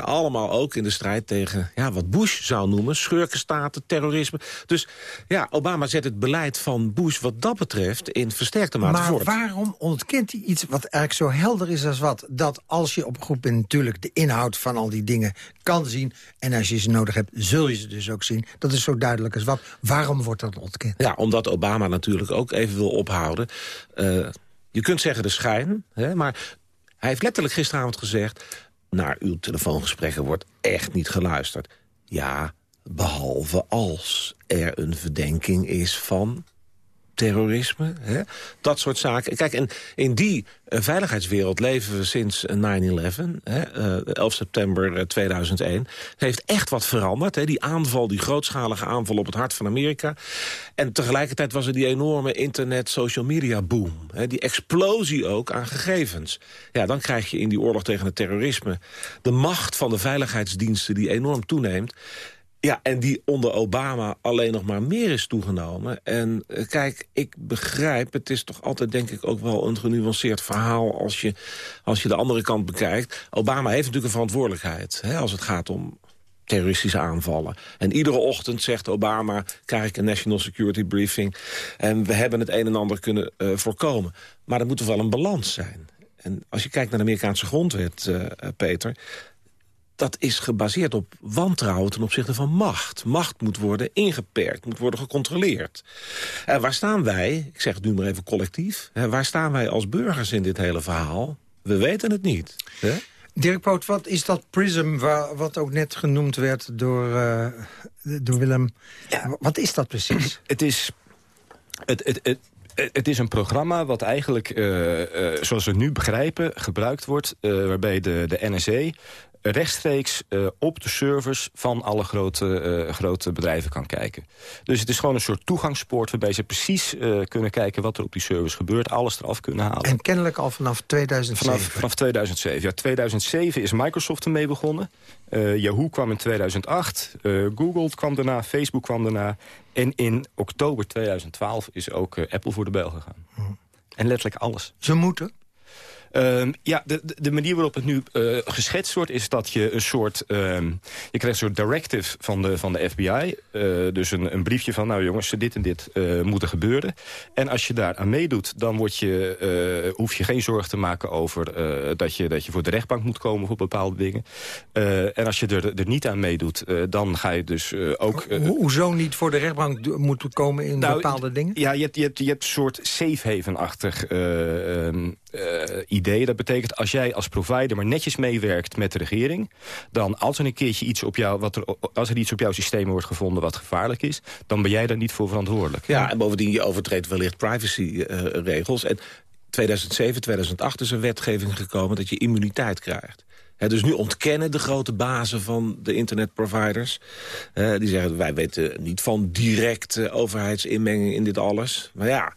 allemaal ook in de strijd tegen ja, wat Bush zou noemen... schurkenstaten, terrorisme. Dus ja, Obama zet het beleid van Bush wat dat betreft... in versterkte mate maar voort. Maar waarom ontkent hij iets wat eigenlijk zo helder is als wat? Dat als je op een groep bent natuurlijk de inhoud van al die dingen kan zien... en als je ze nodig hebt, zul je ze dus ook zien. Dat is zo duidelijk als wat. Waarom wordt dat ontkend? Ja, omdat Obama natuurlijk ook even wil ophouden... Uh, je kunt zeggen de schijn, hè, maar hij heeft letterlijk gisteravond gezegd naar uw telefoongesprekken wordt echt niet geluisterd. Ja, behalve als er een verdenking is van terrorisme. Hè? Dat soort zaken. Kijk, en in die uh, veiligheidswereld leven we sinds 9-11, uh, 11 september 2001. Het heeft echt wat veranderd. Hè? Die aanval, die grootschalige aanval op het hart van Amerika. En tegelijkertijd was er die enorme internet, social media boom. Hè? Die explosie ook aan gegevens. Ja, dan krijg je in die oorlog tegen het terrorisme... de macht van de veiligheidsdiensten die enorm toeneemt. Ja, en die onder Obama alleen nog maar meer is toegenomen. En uh, kijk, ik begrijp, het is toch altijd denk ik ook wel een genuanceerd verhaal... als je, als je de andere kant bekijkt. Obama heeft natuurlijk een verantwoordelijkheid hè, als het gaat om terroristische aanvallen. En iedere ochtend zegt Obama, krijg ik een national security briefing... en we hebben het een en ander kunnen uh, voorkomen. Maar er moet toch wel een balans zijn. En als je kijkt naar de Amerikaanse grondwet, uh, Peter dat is gebaseerd op wantrouwen ten opzichte van macht. Macht moet worden ingeperkt, moet worden gecontroleerd. En waar staan wij, ik zeg het nu maar even collectief... Hè, waar staan wij als burgers in dit hele verhaal? We weten het niet. Hè? Dirk Poot, wat is dat prism waar, wat ook net genoemd werd door, uh, door Willem? Ja. Wat is dat precies? Het is Het, het, het, het is een programma wat eigenlijk, uh, uh, zoals we nu begrijpen, gebruikt wordt... Uh, waarbij de, de NSE rechtstreeks uh, op de servers van alle grote, uh, grote bedrijven kan kijken. Dus het is gewoon een soort toegangspoort waarbij ze precies uh, kunnen kijken wat er op die servers gebeurt. Alles eraf kunnen halen. En kennelijk al vanaf 2007? Vanaf, vanaf 2007. Ja, 2007 is Microsoft ermee begonnen. Yahoo kwam in 2008. Google kwam daarna. Facebook kwam daarna. En in oktober 2012 is ook Apple voor de bel gegaan. Hm. En letterlijk alles. Ze moeten? Um, ja, de, de manier waarop het nu uh, geschetst wordt... is dat je een soort... Um, je krijgt een soort directive van de, van de FBI. Uh, dus een, een briefje van... nou jongens, dit en dit uh, moet er gebeuren. En als je daar aan meedoet... dan word je, hoef je geen zorgen te maken over... dat, je, dat je voor de rechtbank moet komen voor bepaalde dingen. en als je er, er niet aan meedoet... dan ga je dus ook... Ho hoezo niet voor de rechtbank moeten komen in nou, bepaalde dingen? Ja, je hebt, je hebt, je hebt een soort safe haven-achtig um, idee. Dat betekent als jij als provider maar netjes meewerkt met de regering... dan als er een keertje iets op jou, wat er, als er iets op jouw systeem wordt gevonden wat gevaarlijk is... dan ben jij daar niet voor verantwoordelijk. Ja, en bovendien je overtreedt wellicht privacyregels. Uh, en 2007, 2008 is er wetgeving gekomen dat je immuniteit krijgt. Dus nu ontkennen de grote bazen van de internetproviders. Uh, die zeggen, wij weten niet van directe overheidsinmenging in dit alles. Maar ja,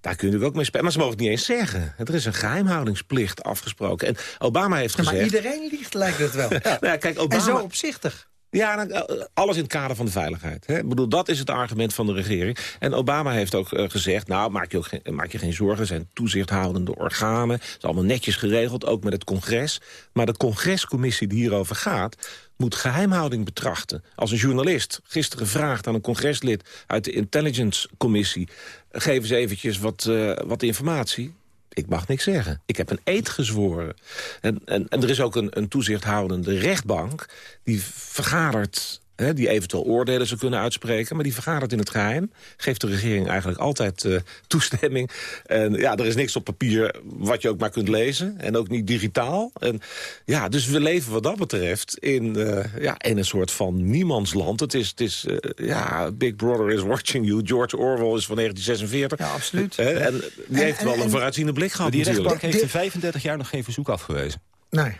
daar kunnen we ook mee spelen. Maar ze mogen het niet eens zeggen. Er is een geheimhoudingsplicht afgesproken. En Obama heeft ja, gezegd... Maar iedereen liegt, lijkt het wel. nou ja, kijk, Obama... En zo opzichtig. Ja, alles in het kader van de veiligheid. Hè? Ik bedoel, dat is het argument van de regering. En Obama heeft ook uh, gezegd, nou, maak je, ook geen, maak je geen zorgen. Zijn toezichthoudende organen. Het is allemaal netjes geregeld, ook met het congres. Maar de congrescommissie die hierover gaat moet geheimhouding betrachten. Als een journalist gisteren vraagt aan een congreslid... uit de Intelligence Commissie... geef eens eventjes wat, uh, wat informatie ik mag niks zeggen. Ik heb een eed gezworen. En, en, en er is ook een, een toezichthoudende rechtbank... die vergadert Hè, die eventueel oordelen zou kunnen uitspreken. Maar die vergadert in het geheim. Geeft de regering eigenlijk altijd uh, toestemming. En ja, er is niks op papier wat je ook maar kunt lezen. En ook niet digitaal. En, ja, dus we leven wat dat betreft in, uh, ja, in een soort van niemandsland. Het is, het is uh, ja, Big Brother is watching you. George Orwell is van 1946. Ja, absoluut. en die en, heeft en, wel een vooruitziende blik gehad Die rechtbank heeft in 35 jaar nog geen verzoek afgewezen. Nee.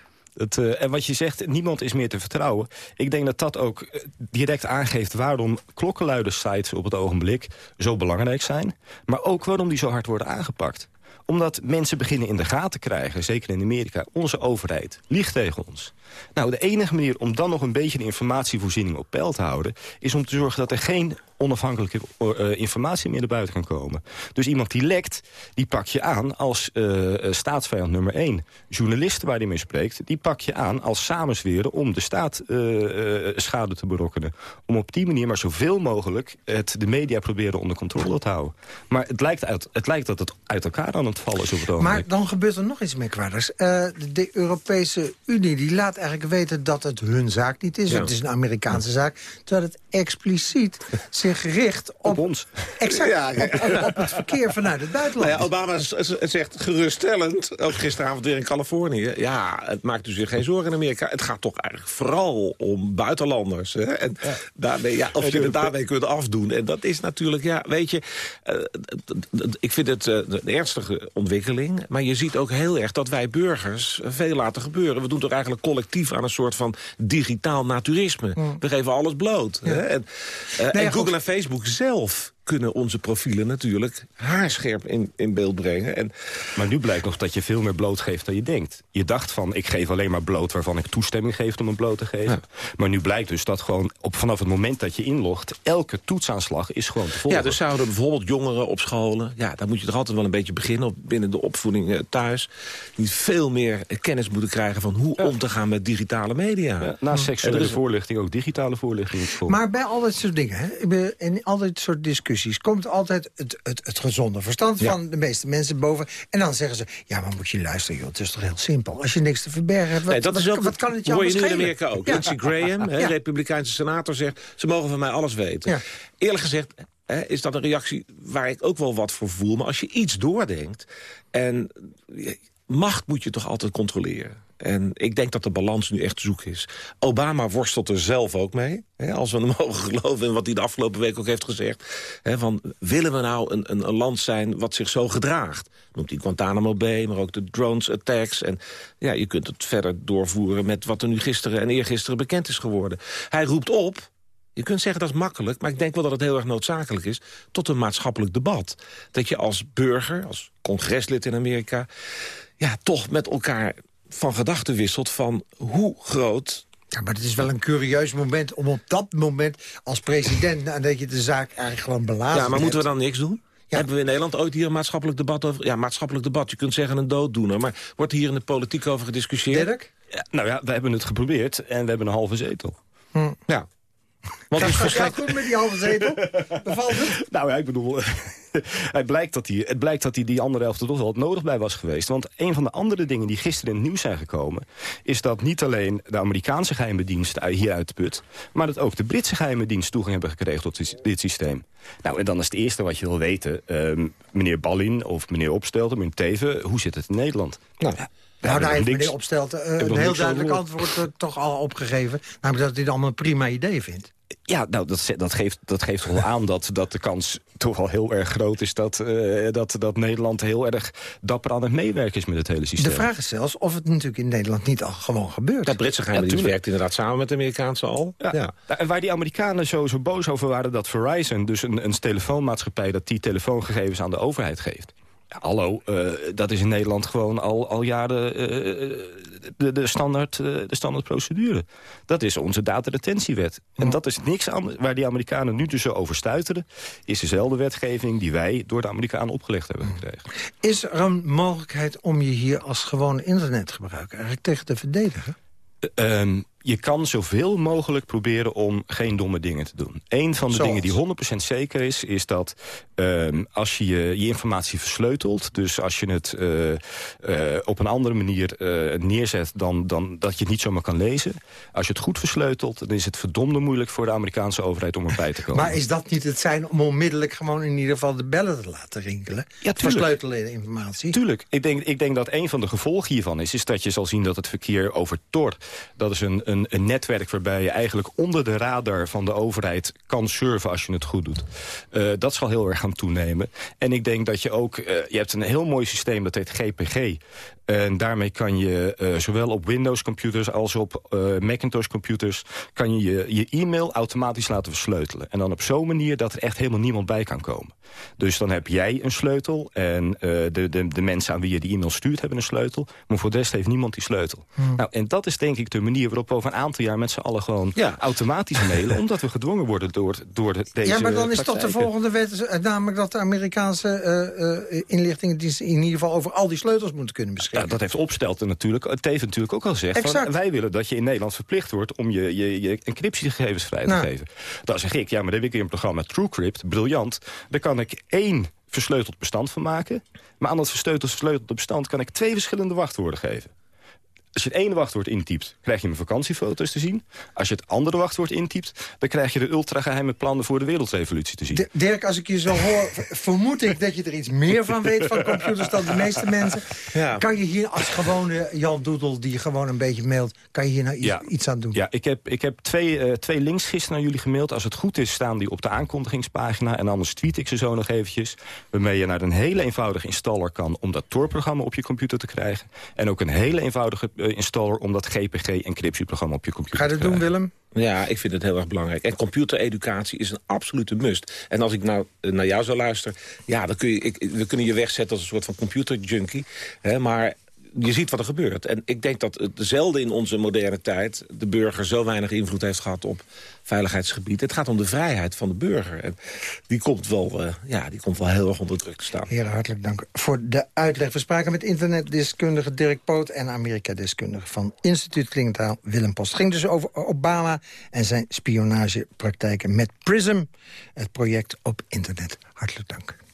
Uh, en wat je zegt, niemand is meer te vertrouwen. Ik denk dat dat ook direct aangeeft waarom klokkenluidersites op het ogenblik zo belangrijk zijn. Maar ook waarom die zo hard worden aangepakt omdat mensen beginnen in de gaten krijgen, zeker in Amerika... onze overheid liegt tegen ons. Nou, de enige manier om dan nog een beetje de informatievoorziening op peil te houden... is om te zorgen dat er geen onafhankelijke uh, informatie meer naar buiten kan komen. Dus iemand die lekt, die pak je aan als uh, staatsvijand nummer één. Journalisten waar die mee spreekt, die pak je aan als samenzweren... om de staat uh, schade te berokkenen. Om op die manier maar zoveel mogelijk het, de media proberen onder controle te houden. Maar het lijkt, uit, het lijkt dat het uit elkaar aan het vallen is op het ogenblik. Maar dan gebeurt er nog iets merkwaardigs. de Europese Unie die laat eigenlijk weten dat het hun zaak niet is. Ja. Het is een Amerikaanse zaak. Terwijl het expliciet zich richt op, op ons. Exact, ja, ja. Op, het verkeer vanuit het buitenland. Nou Obama zegt geruststellend, ook gisteravond weer in Californië... ja, het maakt u zich geen zorgen in Amerika. Het gaat toch eigenlijk vooral om buitenlanders. Hè? En daarmee, ja, of je het daarmee kunt afdoen. En dat is natuurlijk, ja, weet je... Uh, ik vind het uh, een ernstige ontwikkeling. Maar je ziet ook heel erg dat wij burgers veel laten gebeuren. We doen toch eigenlijk collectief aan een soort van digitaal naturisme. Mm. We geven alles bloot. Ja. Hè? En, uh, nee, en Google Facebook zelf kunnen onze profielen natuurlijk haarscherp in, in beeld brengen. En... Maar nu blijkt nog dat je veel meer bloot geeft dan je denkt. Je dacht van, ik geef alleen maar bloot waarvan ik toestemming geef om een bloot te geven. Ja. Maar nu blijkt dus dat gewoon op, vanaf het moment dat je inlogt... elke toetsaanslag is gewoon te volgen. Ja, dus zouden bijvoorbeeld jongeren op scholen... ja, daar moet je toch altijd wel een beetje beginnen... Op, binnen de opvoeding uh, thuis... die veel meer kennis moeten krijgen van hoe ja. om te gaan met digitale media. Ja, naast seksuele is... voorlichting ook digitale voorlichting. Maar bij al dat soort dingen, hè, in al dit soort discussies komt altijd het, het, het gezonde verstand ja. van de meeste mensen boven. En dan zeggen ze, ja, maar moet je luisteren, joh, het is toch heel simpel. Als je niks te verbergen hebt, wat, nee, dat is ook, wat kan het je allemaal je nu in Amerika ook. Ja. Lindsey Graham, ja. republikeinse senator, zegt... ze mogen van mij alles weten. Eerlijk gezegd he, is dat een reactie waar ik ook wel wat voor voel. Maar als je iets doordenkt... en macht moet je toch altijd controleren. En ik denk dat de balans nu echt zoek is. Obama worstelt er zelf ook mee. Hè, als we hem mogen geloven in wat hij de afgelopen week ook heeft gezegd. Hè, van, willen we nou een, een, land zijn wat zich zo gedraagt? Noemt hij Guantanamo Bay, maar ook de drones attacks. En ja, je kunt het verder doorvoeren met wat er nu gisteren en eergisteren bekend is geworden. Hij roept op je kunt zeggen dat is makkelijk, maar ik denk wel dat het heel erg noodzakelijk is... tot een maatschappelijk debat. Dat je als burger, als congreslid in Amerika... ja, toch met elkaar van gedachten wisselt van hoe groot ja, maar het is wel een curieus moment om op dat moment als president... nadat je de zaak eigenlijk gewoon belazen Ja, maar moeten we dan niks doen? Hebben we in Nederland ooit hier een maatschappelijk debat over? Ja, maatschappelijk debat. Je kunt zeggen een dooddoener. Maar wordt hier in de politiek over gediscussieerd? Dirk? Ja, nou ja, we hebben het geprobeerd en we hebben een halve zetel. Hm. Ja. Want het gaat goed met die halve zetel? Bevalt het? Nou ja, ik bedoel, het, blijkt dat hij, het blijkt dat hij die andere helft er toch wel nodig bij was geweest. Want een van de andere dingen die gisteren in het nieuws zijn gekomen... is dat niet alleen de Amerikaanse geheime dienst hier uit de put... maar dat ook de Britse geheime dienst toegang hebben gekregen tot dit systeem. Nou, en dan is het eerste wat je wil weten... Uh, meneer Ballin of meneer Opstelten, meneer Teven... hoe zit het in Nederland? Nou, ja. Nou, daar heeft meneer Opstelt uh, een heel duidelijk antwoord uh, toch al opgegeven. Namelijk dat hij het allemaal een prima idee vindt. Ja, nou, dat, dat, geeft, dat geeft wel aan dat, dat de kans toch wel heel erg groot is... Dat, uh, dat, dat Nederland heel erg dapper aan het meewerken is met het hele systeem. De vraag is zelfs of het natuurlijk in Nederland niet al gewoon gebeurt. Dat Britse geheime ja, werkt inderdaad samen met de Amerikaanse al. Ja. ja. En waar die Amerikanen zo, zo boos over waren dat Verizon... dus een, een telefoonmaatschappij dat die telefoongegevens aan de overheid geeft... Hallo, uh, dat is in Nederland gewoon al, al jaren uh, de, de, standaard, uh, de standaardprocedure. Dat is onze dataretentiewet. En dat is niks aan, waar die Amerikanen nu dus zo over stuiteren... is dezelfde wetgeving die wij door de Amerikanen opgelegd hebben gekregen. Is er een mogelijkheid om je hier als gewoon internetgebruiker... eigenlijk tegen te verdedigen? Um, je kan zoveel mogelijk proberen om geen domme dingen te doen. Een van de dingen die 100% zeker is, is dat uh, als je, je informatie versleutelt... dus als je het uh, uh, op een andere manier uh, neerzet dan, dan dat je het niet zomaar kan lezen... als je het goed versleutelt, dan is het verdomde moeilijk voor de Amerikaanse overheid om erbij te komen. Maar is dat niet het zijn om onmiddellijk gewoon in ieder geval de bellen te laten rinkelen? Ja, Versleutelen de informatie? Tuurlijk. Ik denk, ik denk dat een van de gevolgen hiervan is... is dat je zal zien dat het verkeer over Tor... dat is een, een, een netwerk waarbij je eigenlijk onder de radar van de overheid kan surfen als je het goed doet. Uh, dat zal heel erg gaan toenemen. En ik denk dat je ook, uh, je hebt een heel mooi systeem dat heet GPG. En daarmee kan je uh, zowel op Windows-computers als op uh, Macintosh-computers... kan je, je je e-mail automatisch laten versleutelen. En dan op zo'n manier dat er echt helemaal niemand bij kan komen. Dus dan heb jij een sleutel en uh, de, de, de mensen aan wie je die e-mail stuurt hebben een sleutel. Maar voor de rest heeft niemand die sleutel. Hmm. Nou, en dat is denk ik de manier waarop we over een aantal jaar met z'n allen gewoon ja. automatisch mailen. omdat we gedwongen worden door, door de, deze Ja, maar dan is toch de volgende wet namelijk dat de Amerikaanse inlichtingendiensten in ieder geval over al die sleutels moeten kunnen beschikken. Ja, dat heeft Opstelten natuurlijk, Teven natuurlijk ook al gezegd. Van, wij willen dat je in Nederland verplicht wordt om je, je, je encryptiegegevens vrij te nou. geven. Dan zeg ik, ja, maar dan heb ik weer een programma TrueCrypt, briljant. Daar kan ik één versleuteld bestand van maken. Maar aan dat versleutelde bestand kan ik twee verschillende wachtwoorden geven. Als je het ene wachtwoord intypt, krijg je mijn vakantiefoto's te zien. Als je het andere wachtwoord intypt, dan krijg je de ultrageheime plannen voor de wereldrevolutie te zien. Dirk, als ik je zo hoor, vermoed ik dat je er iets meer van weet van computers dan de meeste mensen. Ja. Kan je hier als gewone Jan Doedel, die gewoon een beetje mailt, kan je hier nou iets, ja. iets aan doen? Ja, ik heb, ik heb twee, uh, twee links gisteren naar jullie gemaild. Als het goed is, staan die op de aankondigingspagina. En anders tweet ik ze zo nog eventjes. Waarmee je naar een hele eenvoudige installer kan om dat Tor-programma op je computer te krijgen. En ook een hele eenvoudige uh, installer om dat GPG-encryptieprogramma op je computer Ga je dat doen, Willem? Ja, ik vind het heel erg belangrijk. En computereducatie is een absolute must. En als ik nou naar jou zou luisteren... ja, dan kun je, ik, we kunnen je wegzetten als een soort van computerjunkie. Hè, maar je ziet wat er gebeurt. En ik denk dat het zelden in onze moderne tijd... de burger zo weinig invloed heeft gehad op veiligheidsgebied. Het gaat om de vrijheid van de burger. En die komt wel, uh, ja, die komt wel heel erg onder druk te staan. Heren, hartelijk dank voor de uitleg. We spraken met internetdeskundige Dirk Poot... en Amerika-deskundige van Instituut Klingentaal Willem Post. Het ging dus over Obama en zijn spionagepraktijken met PRISM. Het project op internet. Hartelijk dank.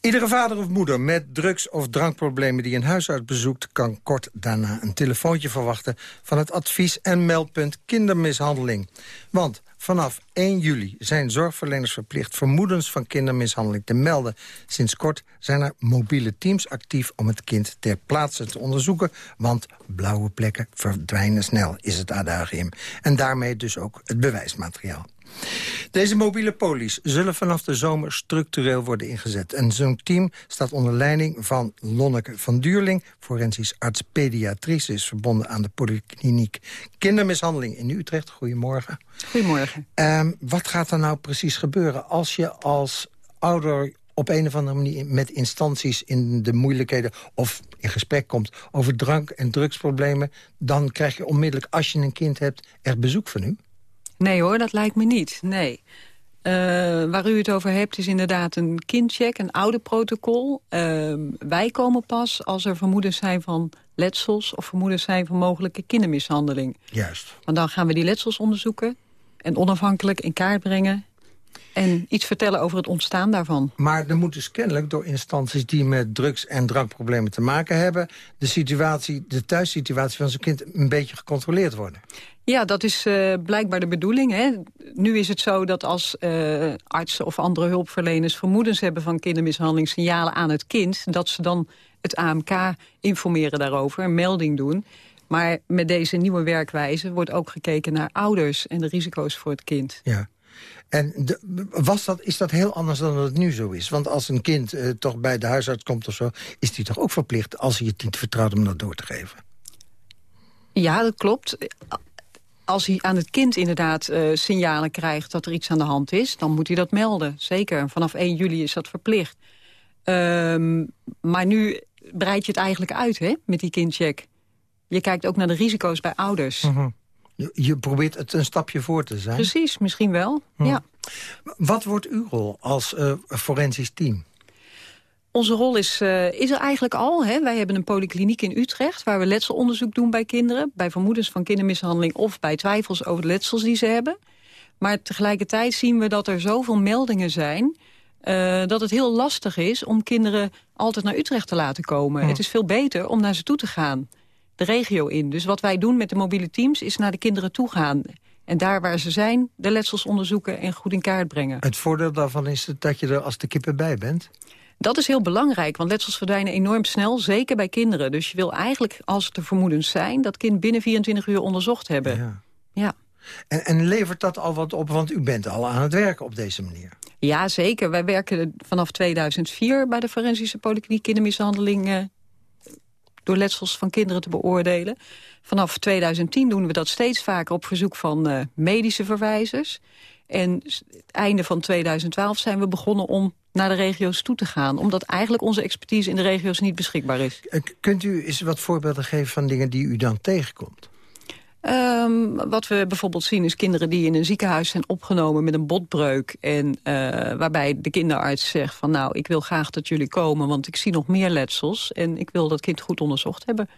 Iedere vader of moeder met drugs- of drankproblemen die een huisarts bezoekt... kan kort daarna een telefoontje verwachten van het advies- en meldpunt kindermishandeling. Want vanaf 1 juli zijn zorgverleners verplicht vermoedens van kindermishandeling te melden. Sinds kort zijn er mobiele teams actief om het kind ter plaatse te onderzoeken... want blauwe plekken verdwijnen snel, is het adagium. En daarmee dus ook het bewijsmateriaal. Deze mobiele polies zullen vanaf de zomer structureel worden ingezet. En zo'n team staat onder leiding van Lonneke van Duurling... forensisch arts pediatrice is verbonden aan de polykliniek kindermishandeling in Utrecht. Goedemorgen. Goedemorgen. Um, wat gaat er nou precies gebeuren als je als ouder op een of andere manier met instanties in de moeilijkheden... of in gesprek komt over drank- en drugsproblemen... dan krijg je onmiddellijk, als je een kind hebt, echt bezoek van u? Nee hoor, dat lijkt me niet. Nee. Uh, waar u het over hebt is inderdaad een kindcheck, een oude protocol. Uh, wij komen pas als er vermoedens zijn van letsels... of vermoedens zijn van mogelijke kindermishandeling. Juist. Want dan gaan we die letsels onderzoeken... en onafhankelijk in kaart brengen... en iets vertellen over het ontstaan daarvan. Maar er moet dus kennelijk door instanties die met drugs- en drankproblemen te maken hebben... de, situatie, de thuissituatie van zo'n kind een beetje gecontroleerd worden. Ja, dat is uh, blijkbaar de bedoeling. Hè. Nu is het zo dat als uh, artsen of andere hulpverleners... vermoedens hebben van kindermishandelingssignalen aan het kind... dat ze dan het AMK informeren daarover, een melding doen. Maar met deze nieuwe werkwijze wordt ook gekeken naar ouders... en de risico's voor het kind. Ja. En de, was dat, is dat heel anders dan het nu zo is? Want als een kind uh, toch bij de huisarts komt of zo... is die toch ook verplicht, als hij het niet vertrouwt, om dat door te geven? Ja, dat klopt als hij aan het kind inderdaad uh, signalen krijgt dat er iets aan de hand is... dan moet hij dat melden, zeker. Vanaf 1 juli is dat verplicht. Um, maar nu breid je het eigenlijk uit hè, met die kindcheck. Je kijkt ook naar de risico's bij ouders. Mm -hmm. Je, probeert het een stapje voor te zijn. Precies, misschien wel, mm. ja. Wat wordt uw rol als uh, forensisch team? Onze rol is, uh, is er eigenlijk al. Hè. Wij hebben een polykliniek in Utrecht... waar we letselonderzoek doen bij kinderen... bij vermoedens van kindermishandeling... of bij twijfels over de letsels die ze hebben. Maar tegelijkertijd zien we dat er zoveel meldingen zijn... Uh, dat het heel lastig is om kinderen altijd naar Utrecht te laten komen. Hm. Het is veel beter om naar ze toe te gaan. De regio in. Dus wat wij doen met de mobiele teams is naar de kinderen toe gaan. En daar waar ze zijn, de letsels onderzoeken en goed in kaart brengen. Het voordeel daarvan is dat je er als de kippen bij bent? Dat is heel belangrijk, want letsels verdwijnen enorm snel, zeker bij kinderen. Dus je wil eigenlijk, als er vermoedens zijn, dat kind binnen 24 uur onderzocht hebben. Ja. ja. En, en levert dat al wat op, want u bent al aan het werken op deze manier? Ja, zeker. Wij werken vanaf 2004 bij de forensische polykliniek kindermishandeling... Door letsels van kinderen te beoordelen. Vanaf 2010 doen we dat steeds vaker op verzoek van uh, medische verwijzers. En het einde van 2012 zijn we begonnen om naar de regio's toe te gaan. Omdat eigenlijk onze expertise in de regio's niet beschikbaar is. Kunt u eens wat voorbeelden geven van dingen die u dan tegenkomt? Um, wat we bijvoorbeeld zien is kinderen die in een ziekenhuis zijn opgenomen met een botbreuk. En uh, waarbij de kinderarts zegt van nou, ik wil graag dat jullie komen, want ik zie nog meer letsels. En ik wil dat kind goed onderzocht hebben.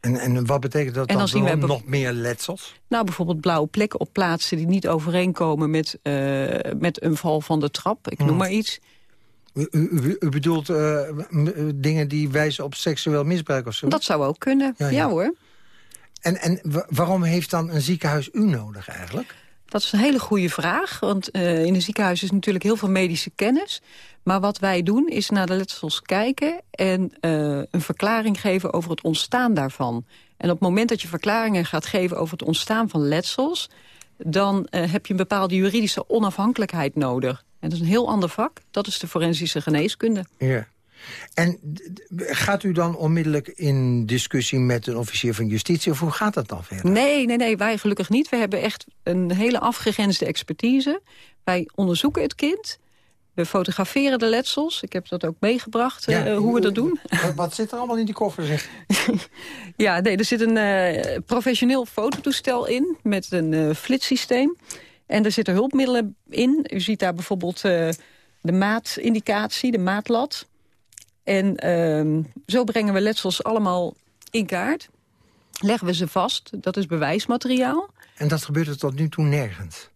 En, en wat betekent dat en dan, we nog meer letsels? Nou, bijvoorbeeld blauwe plekken op plaatsen die niet overeenkomen met, uh, met een val van de trap. Ik noem Hmm. maar iets. U, u, u bedoelt uh, dingen die wijzen op seksueel misbruik of zo? Dat zou ook kunnen, ja, Ja, ja. ja. hoor. En, en wa- waarom heeft dan een ziekenhuis u nodig eigenlijk? Dat is een hele goede vraag, want uh, in een ziekenhuis is natuurlijk heel veel medische kennis. Maar wat wij doen is naar de letsels kijken en uh, een verklaring geven over het ontstaan daarvan. En op het moment dat je verklaringen gaat geven over het ontstaan van letsels... dan uh, heb je een bepaalde juridische onafhankelijkheid nodig. En dat is een heel ander vak, dat is de forensische geneeskunde. Ja. En gaat u dan onmiddellijk in discussie met een officier van justitie... of hoe gaat dat dan verder? Nee, nee, nee, wij gelukkig niet. We hebben echt een hele afgegrensde expertise. Wij onderzoeken het kind. We fotograferen de letsels. Ik heb dat ook meegebracht, Ja, uh, hoe we dat doen. Wat, zit er allemaal in die koffer, zeg? Ja, nee, er zit een uh, professioneel fototoestel in met een uh, flitssysteem. En er zitten hulpmiddelen in. U ziet daar bijvoorbeeld de maatindicatie, de maatlat. En uh, zo brengen we letsels allemaal in kaart. Leggen we ze vast, dat is bewijsmateriaal. En dat gebeurt er tot nu toe nergens?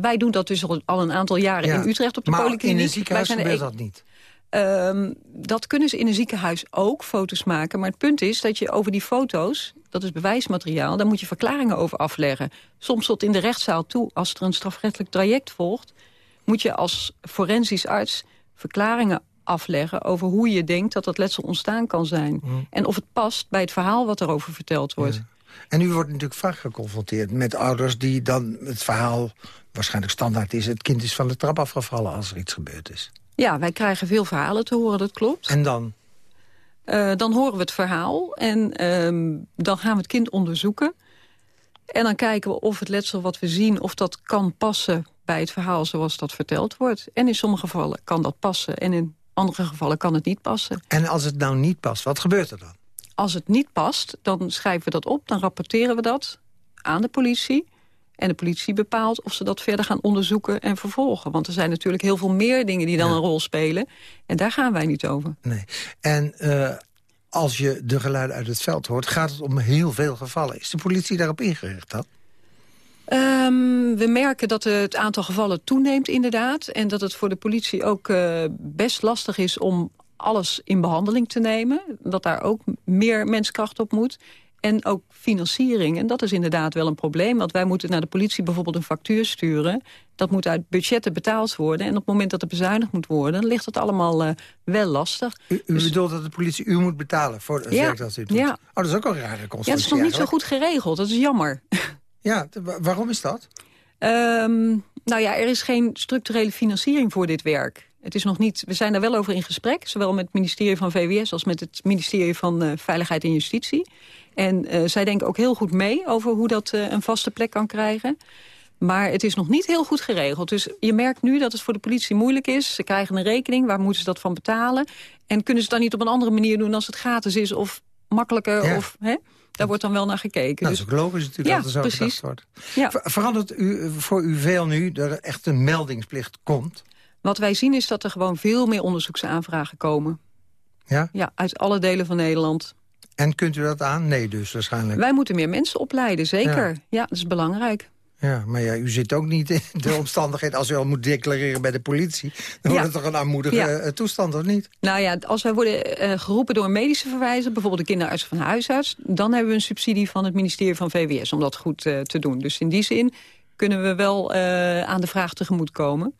wij doen dat dus al een aantal jaren Ja, in Utrecht op de maar polykliniek. in een ziekenhuis gebeurt de dat niet. Ehm, dat kunnen ze in een ziekenhuis ook, foto's maken. Maar het punt is dat je over die foto's, dat is bewijsmateriaal... daar moet je verklaringen over afleggen. Soms tot in de rechtszaal toe, als er een strafrechtelijk traject volgt... moet je als forensisch arts verklaringen afleggen... over hoe je denkt dat dat letsel ontstaan kan zijn. En of het past bij het verhaal wat erover verteld wordt. En u wordt natuurlijk vaak geconfronteerd met ouders die dan het verhaal... waarschijnlijk standaard is, het kind is van de trap afgevallen als er iets gebeurd is. Ja, wij krijgen veel verhalen te horen, dat klopt. En dan? Eh, dan horen we het verhaal en ehm, dan gaan we het kind onderzoeken. En dan kijken we of het letsel wat we zien... of dat kan passen bij het verhaal zoals dat verteld wordt. En in sommige gevallen kan dat passen. En in andere gevallen kan het niet passen. En als het nou niet past, wat gebeurt er dan? Als het niet past, dan schrijven we dat op. Dan rapporteren we dat aan de politie. En de politie bepaalt of ze dat verder gaan onderzoeken en vervolgen. Want er zijn natuurlijk heel veel meer dingen die dan een rol spelen. En daar gaan wij niet over. Nee. En eh, als je de geluiden uit het veld hoort, gaat het om heel veel gevallen. Is de politie daarop ingericht dan? Ehm, we merken dat het aantal gevallen toeneemt inderdaad. En dat het voor de politie ook eh, best lastig is om alles in behandeling te nemen. Dat daar ook meer menskracht op moet. En ook financiering. En dat is inderdaad wel een probleem. Want wij moeten naar de politie bijvoorbeeld een factuur sturen. Dat moet uit budgetten betaald worden. En op het moment dat er bezuinigd moet worden... ligt het allemaal eh, wel lastig. U, u bedoelt dat de politie u moet betalen voor het Ja, werk dat u doet? ja. Oh, dat is ook een rare Ja, constructie het is nog niet zo goed geregeld. Dat is jammer. Ja, waarom is dat? Ehm, nou ja, er is geen structurele financiering voor dit werk. Het is nog niet, we zijn daar wel over in gesprek, zowel met het ministerie van VWS als met het ministerie van eh, Veiligheid en Justitie. En eh, zij denken ook heel goed mee over hoe dat eh, een vaste plek kan krijgen. Maar het is nog niet heel goed geregeld. Dus je merkt nu dat het voor de politie moeilijk is. Ze krijgen een rekening, waar moeten ze dat van betalen? En kunnen ze dan niet op een andere manier doen als het gratis is of makkelijker? Ja. Of, hè? Daar wordt dan wel naar gekeken. Nou, dat is ook logisch natuurlijk Ja, dat er zo precies. gedacht wordt. Ja. Ver- Verandert u, voor u veel nu dat er echt een meldingsplicht komt? Wat wij zien is dat er gewoon veel meer onderzoeksaanvragen komen. Ja? Ja, uit alle delen van Nederland. En kunt u dat aan? Nee dus waarschijnlijk. Wij moeten meer mensen opleiden, zeker. Ja. Ja, dat is belangrijk. Ja, maar ja, u zit ook niet in de omstandigheid... als u al moet declareren bij de politie... dan Ja. wordt het toch een armoedige Ja. eh, toestand, of niet? Nou ja, als wij worden eh, geroepen door een medische verwijzer... bijvoorbeeld de kinderarts van huisarts... dan hebben we een subsidie van het ministerie van VWS om dat goed eh, te doen. Dus in die zin kunnen we wel aan de vraag tegemoetkomen.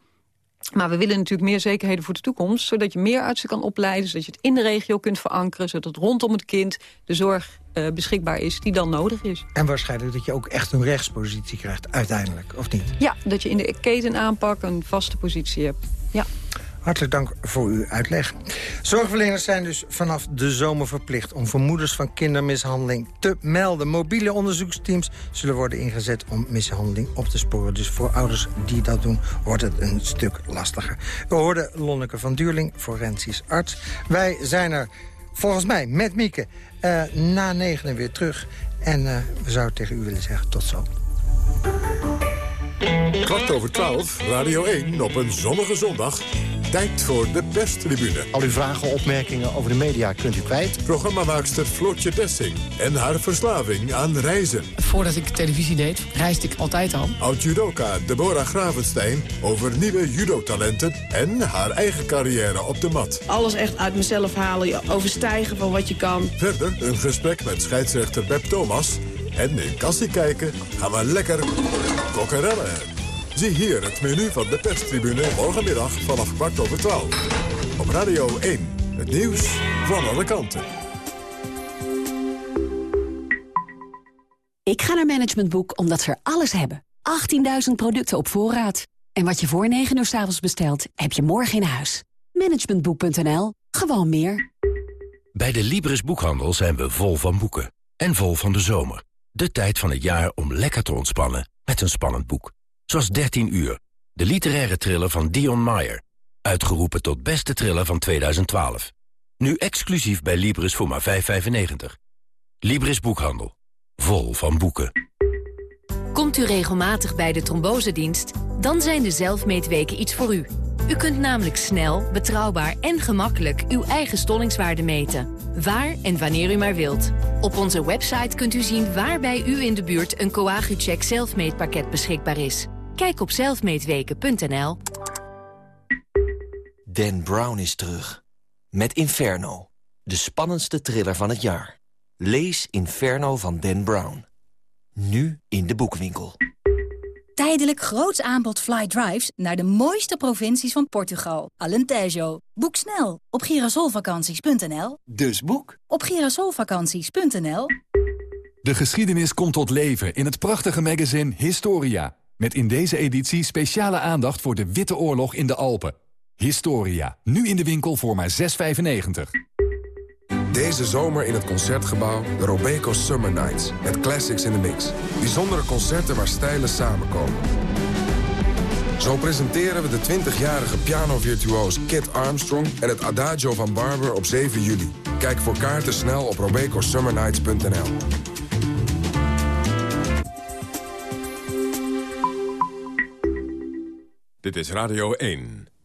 Maar we willen natuurlijk meer zekerheden voor de toekomst... zodat je meer artsen kan opleiden, zodat je het in de regio kunt verankeren... zodat rondom het kind de zorg eh, beschikbaar is die dan nodig is. En waarschijnlijk dat je ook echt een rechtspositie krijgt, uiteindelijk, of niet? Ja, dat je in de ketenaanpak een vaste positie hebt. Ja. Hartelijk dank voor uw uitleg. Zorgverleners zijn dus vanaf de zomer verplicht... om vermoedens van kindermishandeling te melden. Mobiele onderzoeksteams zullen worden ingezet om mishandeling op te sporen. Dus voor ouders die dat doen, wordt het een stuk lastiger. We hoorden Lonneke van Duurling, forensisch arts. Wij zijn er, volgens mij, met Mieke, eh, na negenen weer terug. En eh, we zouden tegen u willen zeggen tot zo. Kwart over twaalf, Radio 1 op een zonnige zondag. Tijd voor de perstribune. Al uw vragen, opmerkingen over de media kunt u kwijt. Programmamaakster Floortje Dessing en haar verslaving aan reizen. Voordat ik televisie deed, reisde ik altijd al. Oud-judoka Deborah Gravenstein over nieuwe judotalenten... en haar eigen carrière op de mat. Alles echt uit mezelf halen, je overstijgen van wat je kan. Verder een gesprek met scheidsrechter Beb Thomas. En in Kassie kijken gaan we lekker kokkerellen. Zie hier het menu van de perstribune morgenmiddag vanaf kwart over twaalf. Op Radio 1, het nieuws van alle kanten. Ik ga naar Management Boek omdat ze er alles hebben. 18.000 producten op voorraad. En wat je voor 9 uur s avonds bestelt, heb je morgen in huis. Managementboek.nl. Gewoon meer. Bij de Libris Boekhandel zijn we vol van boeken. En vol van de zomer. De tijd van het jaar om lekker te ontspannen met een spannend boek. Zoals 13 uur, de literaire thriller van Dion Meyer. Uitgeroepen tot beste thriller van 2012. Nu exclusief bij Libris voor maar 5,95. Libris Boekhandel. Vol van boeken. Komt u regelmatig bij de trombosedienst? Dan zijn de zelfmeetweken iets voor u. U kunt namelijk snel, betrouwbaar en gemakkelijk uw eigen stollingswaarde meten. Waar en wanneer u maar wilt. Op onze website kunt u zien waar bij u in de buurt een Coagucheck zelfmeetpakket beschikbaar is. Kijk op zelfmeetweken.nl. Dan Brown is terug. Met Inferno. De spannendste thriller van het jaar. Lees Inferno van Dan Brown. Nu in de boekwinkel. Tijdelijk groots aanbod fly drives naar de mooiste provincies van Portugal. Alentejo. Boek snel op girasolvakanties.nl. Dus boek op girasolvakanties.nl. De geschiedenis komt tot leven in het prachtige magazine Historia. Met in deze editie speciale aandacht voor de Witte Oorlog in de Alpen. Historia, nu in de winkel voor maar 6,95. Deze zomer in het Concertgebouw de Robeco Summer Nights. Met classics in the mix. Bijzondere concerten waar stijlen samenkomen. Zo presenteren we de 20-jarige pianovirtuoos Kit Armstrong... en het Adagio van Barber op 7 juli. Kijk voor kaarten snel op robecosummernights.nl. Dit is Radio 1.